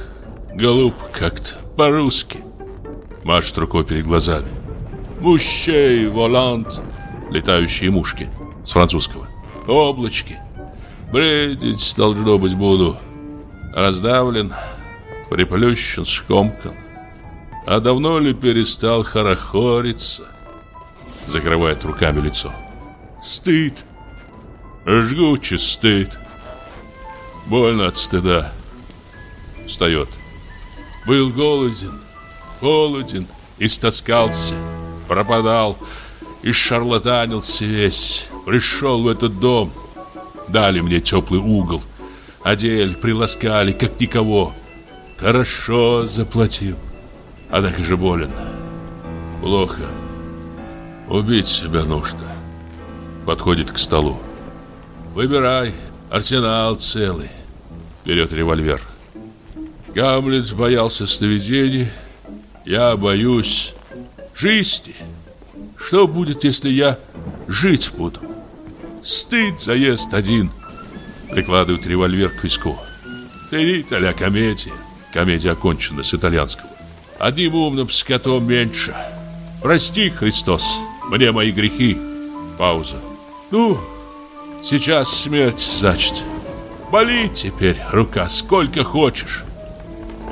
голуб как-то, по-русски. Машет рукой перед глазами. Мущей, волант, летающие мушки с французского. Облачки. Бредить, должно быть, буду. Раздавлен, приплющен, скомкан. А давно ли перестал хорохориться? Закрывает руками лицо. Стыд. Жгучий стыд. Больно от стыда. Встает. Был голоден, холоден, истоскался, пропадал, и шарлатанился весь. Пришел в этот дом, дали мне теплый угол, одели, приласкали, как никого. Хорошо заплатил. Однако же болен. Плохо. Убить себя нужно. Подходит к столу. Выбирай. Арсенал целый. Берет револьвер. Гамлет боялся сновидений. Я боюсь жизни. Что будет, если я жить буду? Стыд заезд один. Прикладывает револьвер к виску. Ферит а комедия. Комедия окончена с итальянского. Одним умным скотом меньше. Прости, Христос, мне мои грехи. Пауза. Ну, сейчас смерть, значит. Болит теперь рука сколько хочешь.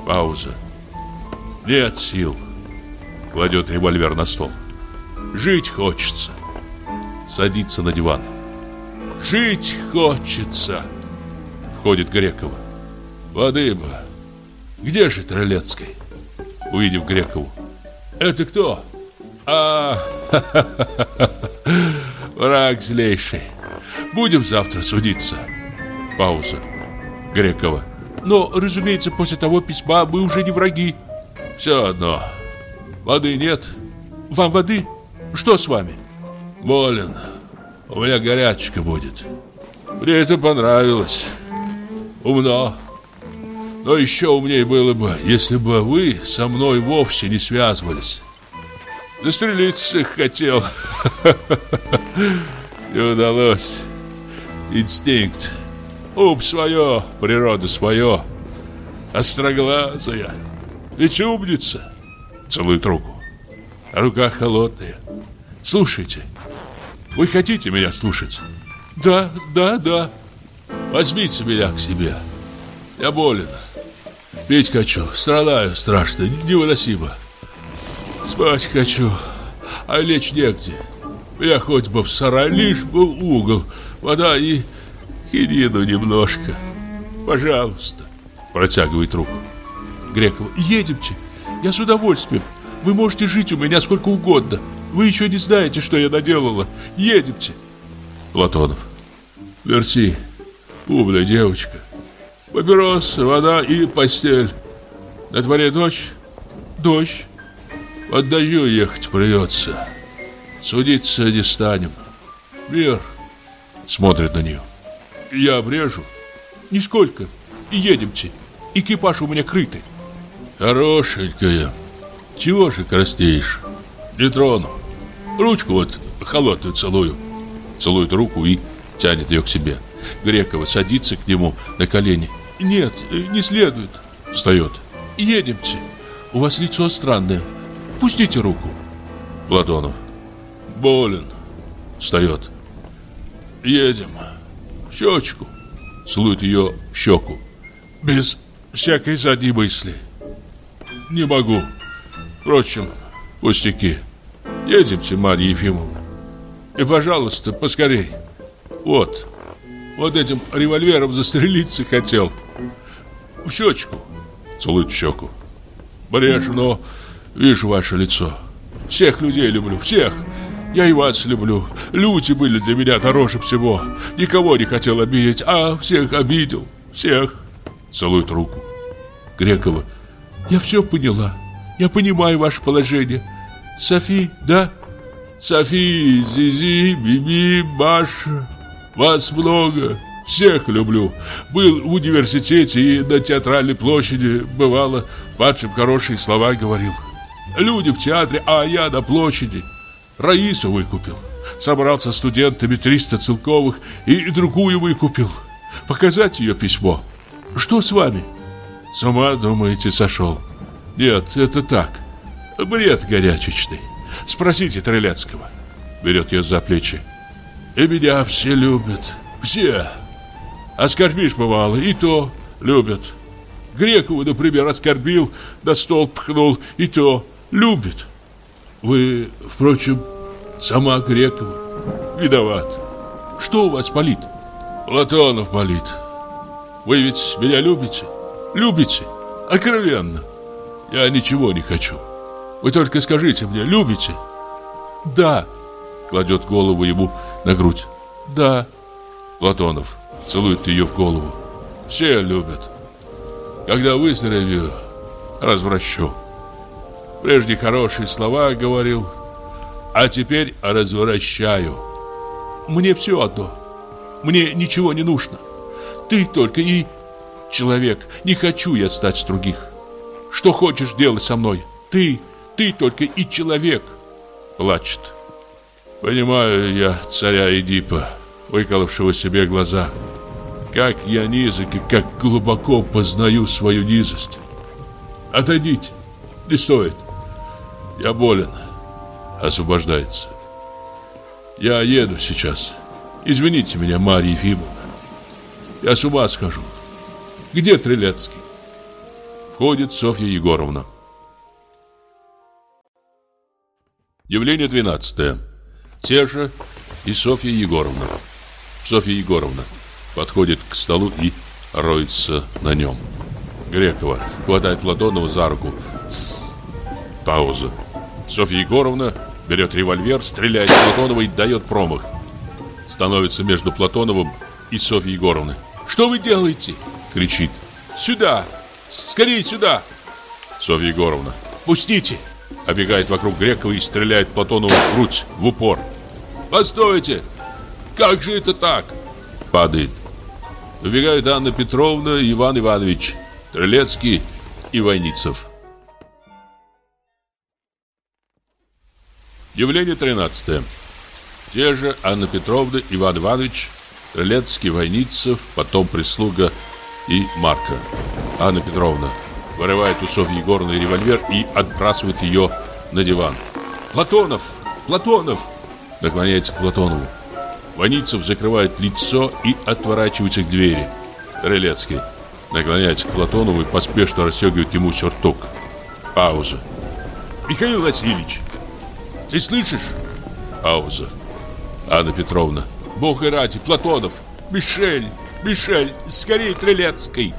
Пауза. Нет сил. Кладет револьвер на стол. Жить хочется. Садится на диван. Жить хочется. Входит Грекова. Воды бы. Где же Тролецкий? увидев Грекову. «Это кто?» «А, враг злейший. Будем завтра судиться». Пауза. Грекова. «Но, разумеется, после того письма мы уже не враги». «Все одно. Воды нет». «Вам воды? Что с вами?» «Болен. У меня горячка будет». «Мне это понравилось. Умно. Но еще умнее было бы, если бы вы со мной вовсе не связывались. Застрелиться хотел. Не удалось. Инстинкт. Ум свое, природа свое. Остроглазая. Ведь умница. Целует руку. Рука холодная. Слушайте. Вы хотите меня слушать? Да, да, да. Возьмите меня к себе. Я болен. Пить хочу, страдаю страшно, невыносимо. Спать хочу, а лечь негде. Я хоть бы в сарай, лишь бы угол, вода и хинину немножко. Пожалуйста, протягивает руку. Грекова, едемте, я с удовольствием. Вы можете жить у меня сколько угодно. Вы еще не знаете, что я наделала. Едемте. Платонов. Мерси, умная девочка. Папиросы, вода и постель. На дворе дождь? Дождь. Дождю ехать придется. Судиться не станем. Вер смотрит на нее. Я обрежу. Нисколько. И едемте. Экипаж у меня крытый. Хорошенькая. Чего же краснеешь? Не трону. Ручку вот холодную целую. Целует руку и тянет ее к себе. Грекова садится к нему на колени нет, э, не следует. Встает. Едемте. У вас лицо странное. Пустите руку. Платонов. Болен. Встает. Едем. Щечку. Целует ее в щеку. Без всякой задней мысли. Не могу. Впрочем, пустяки. Едемте, Марья Ефимовна. И, пожалуйста, поскорей. Вот. Вот этим револьвером застрелиться хотел. В щечку. Целует в щеку. Брежу, но вижу ваше лицо. Всех людей люблю, всех. Я и вас люблю. Люди были для меня дороже всего. Никого не хотел обидеть, а всех обидел. Всех. Целует руку. Грекова. Я все поняла. Я понимаю ваше положение. Софи, да? Софи, Зизи, Биби, Маша. Вас много. Всех люблю. Был в университете и на театральной площади. Бывало, вашим хорошие слова говорил. Люди в театре, а я на площади. Раису выкупил. Собрал со студентами 300 целковых и другую выкупил. Показать ее письмо. Что с вами? С ума, думаете, сошел? Нет, это так. Бред горячечный. Спросите Трелецкого. Берет ее за плечи. И меня все любят. Все. Оскорбишь, бывало, и то любят. Грекову, например, оскорбил, на стол пхнул, и то любит. Вы, впрочем, сама Грекова. Виноват. Что у вас болит? Платонов болит. Вы ведь меня любите? Любите? Откровенно. Я ничего не хочу. Вы только скажите мне, любите? Да. Кладет голову ему на грудь. Да. Платонов целует ее в голову. Все любят. Когда выздоровею, развращу. Прежде хорошие слова говорил, а теперь развращаю. Мне все одно. Мне ничего не нужно. Ты только и человек. Не хочу я стать с других. Что хочешь делать со мной? Ты, ты только и человек. Плачет. Понимаю я царя Эдипа, выколовшего себе глаза. Как я низок и как глубоко познаю свою низость. Отойдите. Не стоит. Я болен. Освобождается. Я еду сейчас. Извините меня, Марья Ефимовна. Я с ума схожу. Где Трелецкий? Входит Софья Егоровна. Явление 12. Те же и Софья Егоровна. Софья Егоровна подходит к столу и роется на нем. Грекова хватает Платонова за руку. Тссс. Пауза. Софья Егоровна берет револьвер, стреляет в Платонова и дает промах. Становится между Платоновым и Софьей Егоровной. «Что вы делаете?» — кричит. «Сюда! Скорее сюда!» Софья Егоровна. «Пустите!» Обегает вокруг Грекова и стреляет Платонову в грудь в упор. «Постойте! Как же это так?» Падает. Убегают Анна Петровна Иван Иванович, Трелецкий и Войницев. Явление 13. Те же Анна Петровна, Иван Иванович, Трелецкий, Войницев, потом прислуга и Марка. Анна Петровна вырывает у Софьи Егоровны револьвер и отбрасывает ее на диван. «Платонов! Платонов!» Наклоняется к Платонову. Ваницев закрывает лицо и отворачивается к двери. Трелецкий наклоняется к Платонову и поспешно расстегивает ему сюртук. Пауза. «Михаил Васильевич, ты слышишь?» Пауза. Анна Петровна. «Бог и ради, Платонов! Мишель! Мишель! Скорей, Трелецкий!»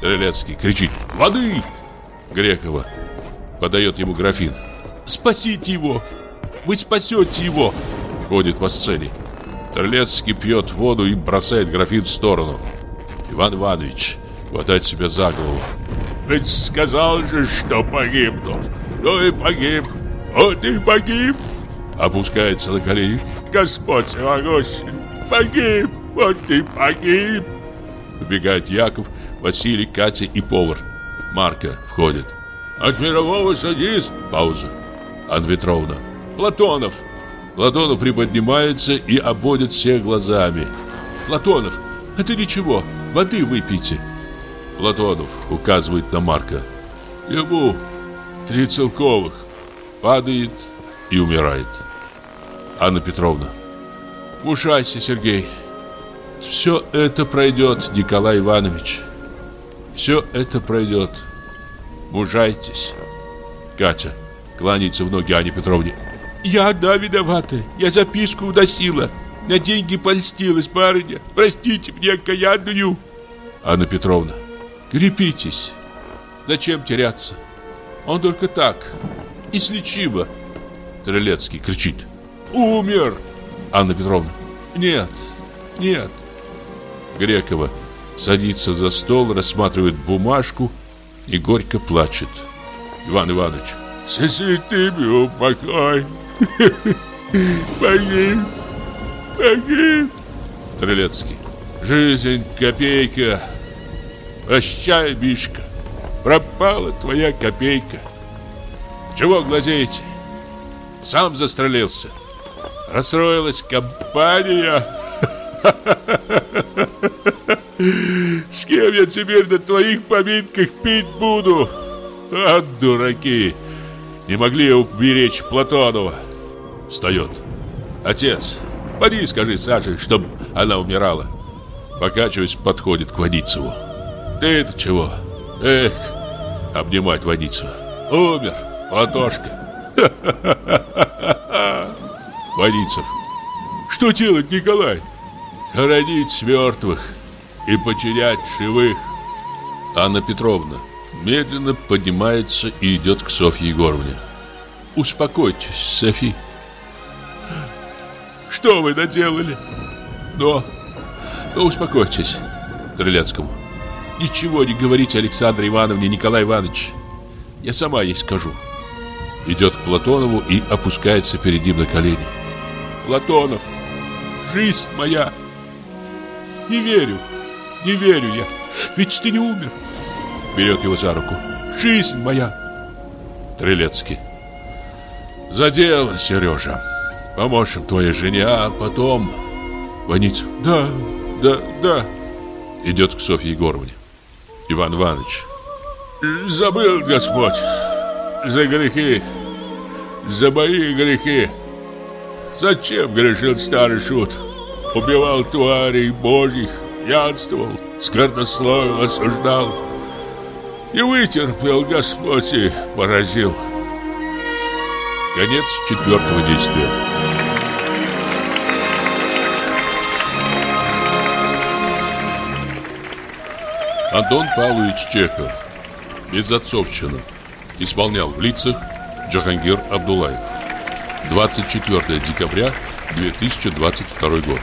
Трелецкий кричит «Воды!» Грекова подает ему графин. «Спасите его! Вы спасете его!» Входит по сцене. Трелецкий пьет воду и бросает графин в сторону. Иван Иванович хватает себя за голову. «Ведь сказал же, что погибну! Ну и погиб! Вот и погиб!» Опускается на колени. «Господь всемогущий! Погиб! Вот и погиб!» Убегает Яков, Василий, Катя и повар. Марка входит. «От мирового садись!» Пауза. Анна Петровна. «Платонов!» Платонов приподнимается и обводит всех глазами. «Платонов, это ничего, воды выпейте!» Платонов указывает на Марка. «Ему три целковых!» Падает и умирает. Анна Петровна. «Мушайся, Сергей!» Все это пройдет, Николай Иванович. Все это пройдет. Мужайтесь. Катя кланяется в ноги Ане Петровне. Я одна виновата. Я записку уносила. На деньги польстилась, барыня. Простите мне окаянную. Анна Петровна. Крепитесь. Зачем теряться? Он только так. Излечимо. Трелецкий кричит. Умер. Анна Петровна. Нет, нет. Грекова садится за стол, рассматривает бумажку и горько плачет. Иван Иванович. Со святыми упокой. Погиб. Погиб. Трелецкий. Жизнь копейка. Прощай, Мишка. Пропала твоя копейка. Чего глазеете? Сам застрелился. Расстроилась компания. С кем я теперь на твоих поминках пить буду? А, дураки! Не могли уберечь Платонова. Встает. Отец, поди скажи Саше, чтоб она умирала. Покачиваясь, подходит к Ваницеву. Ты это чего? Эх, обнимать Ваницева. Умер, Платошка. Ваницев. Что делать, Николай? Хоронить мертвых и почерять живых. Анна Петровна медленно поднимается и идет к Софье Егоровне. Успокойтесь, Софи. Что вы наделали? Но, но успокойтесь, Трелецкому. Ничего не говорите Александре Ивановне, Николай Иванович. Я сама ей скажу. Идет к Платонову и опускается перед ним на колени. Платонов, жизнь моя. Не верю, не верю я. Ведь ты не умер. Берет его за руку. Жизнь моя. Трелецкий. За дело, Сережа. Поможем твоей жене, а потом... Ваниц. Да, да, да. Идет к Софье Егоровне. Иван Иванович. Забыл Господь за грехи, за мои грехи. Зачем грешил старый шут? Убивал тварей божьих, янствовал, сквернословил, осуждал. И вытерпел Господь и поразил. Конец четвертого действия. Антон Павлович Чехов. Безотцовщина. Исполнял в лицах Джахангир Абдулаев. 24 декабря 2022 год.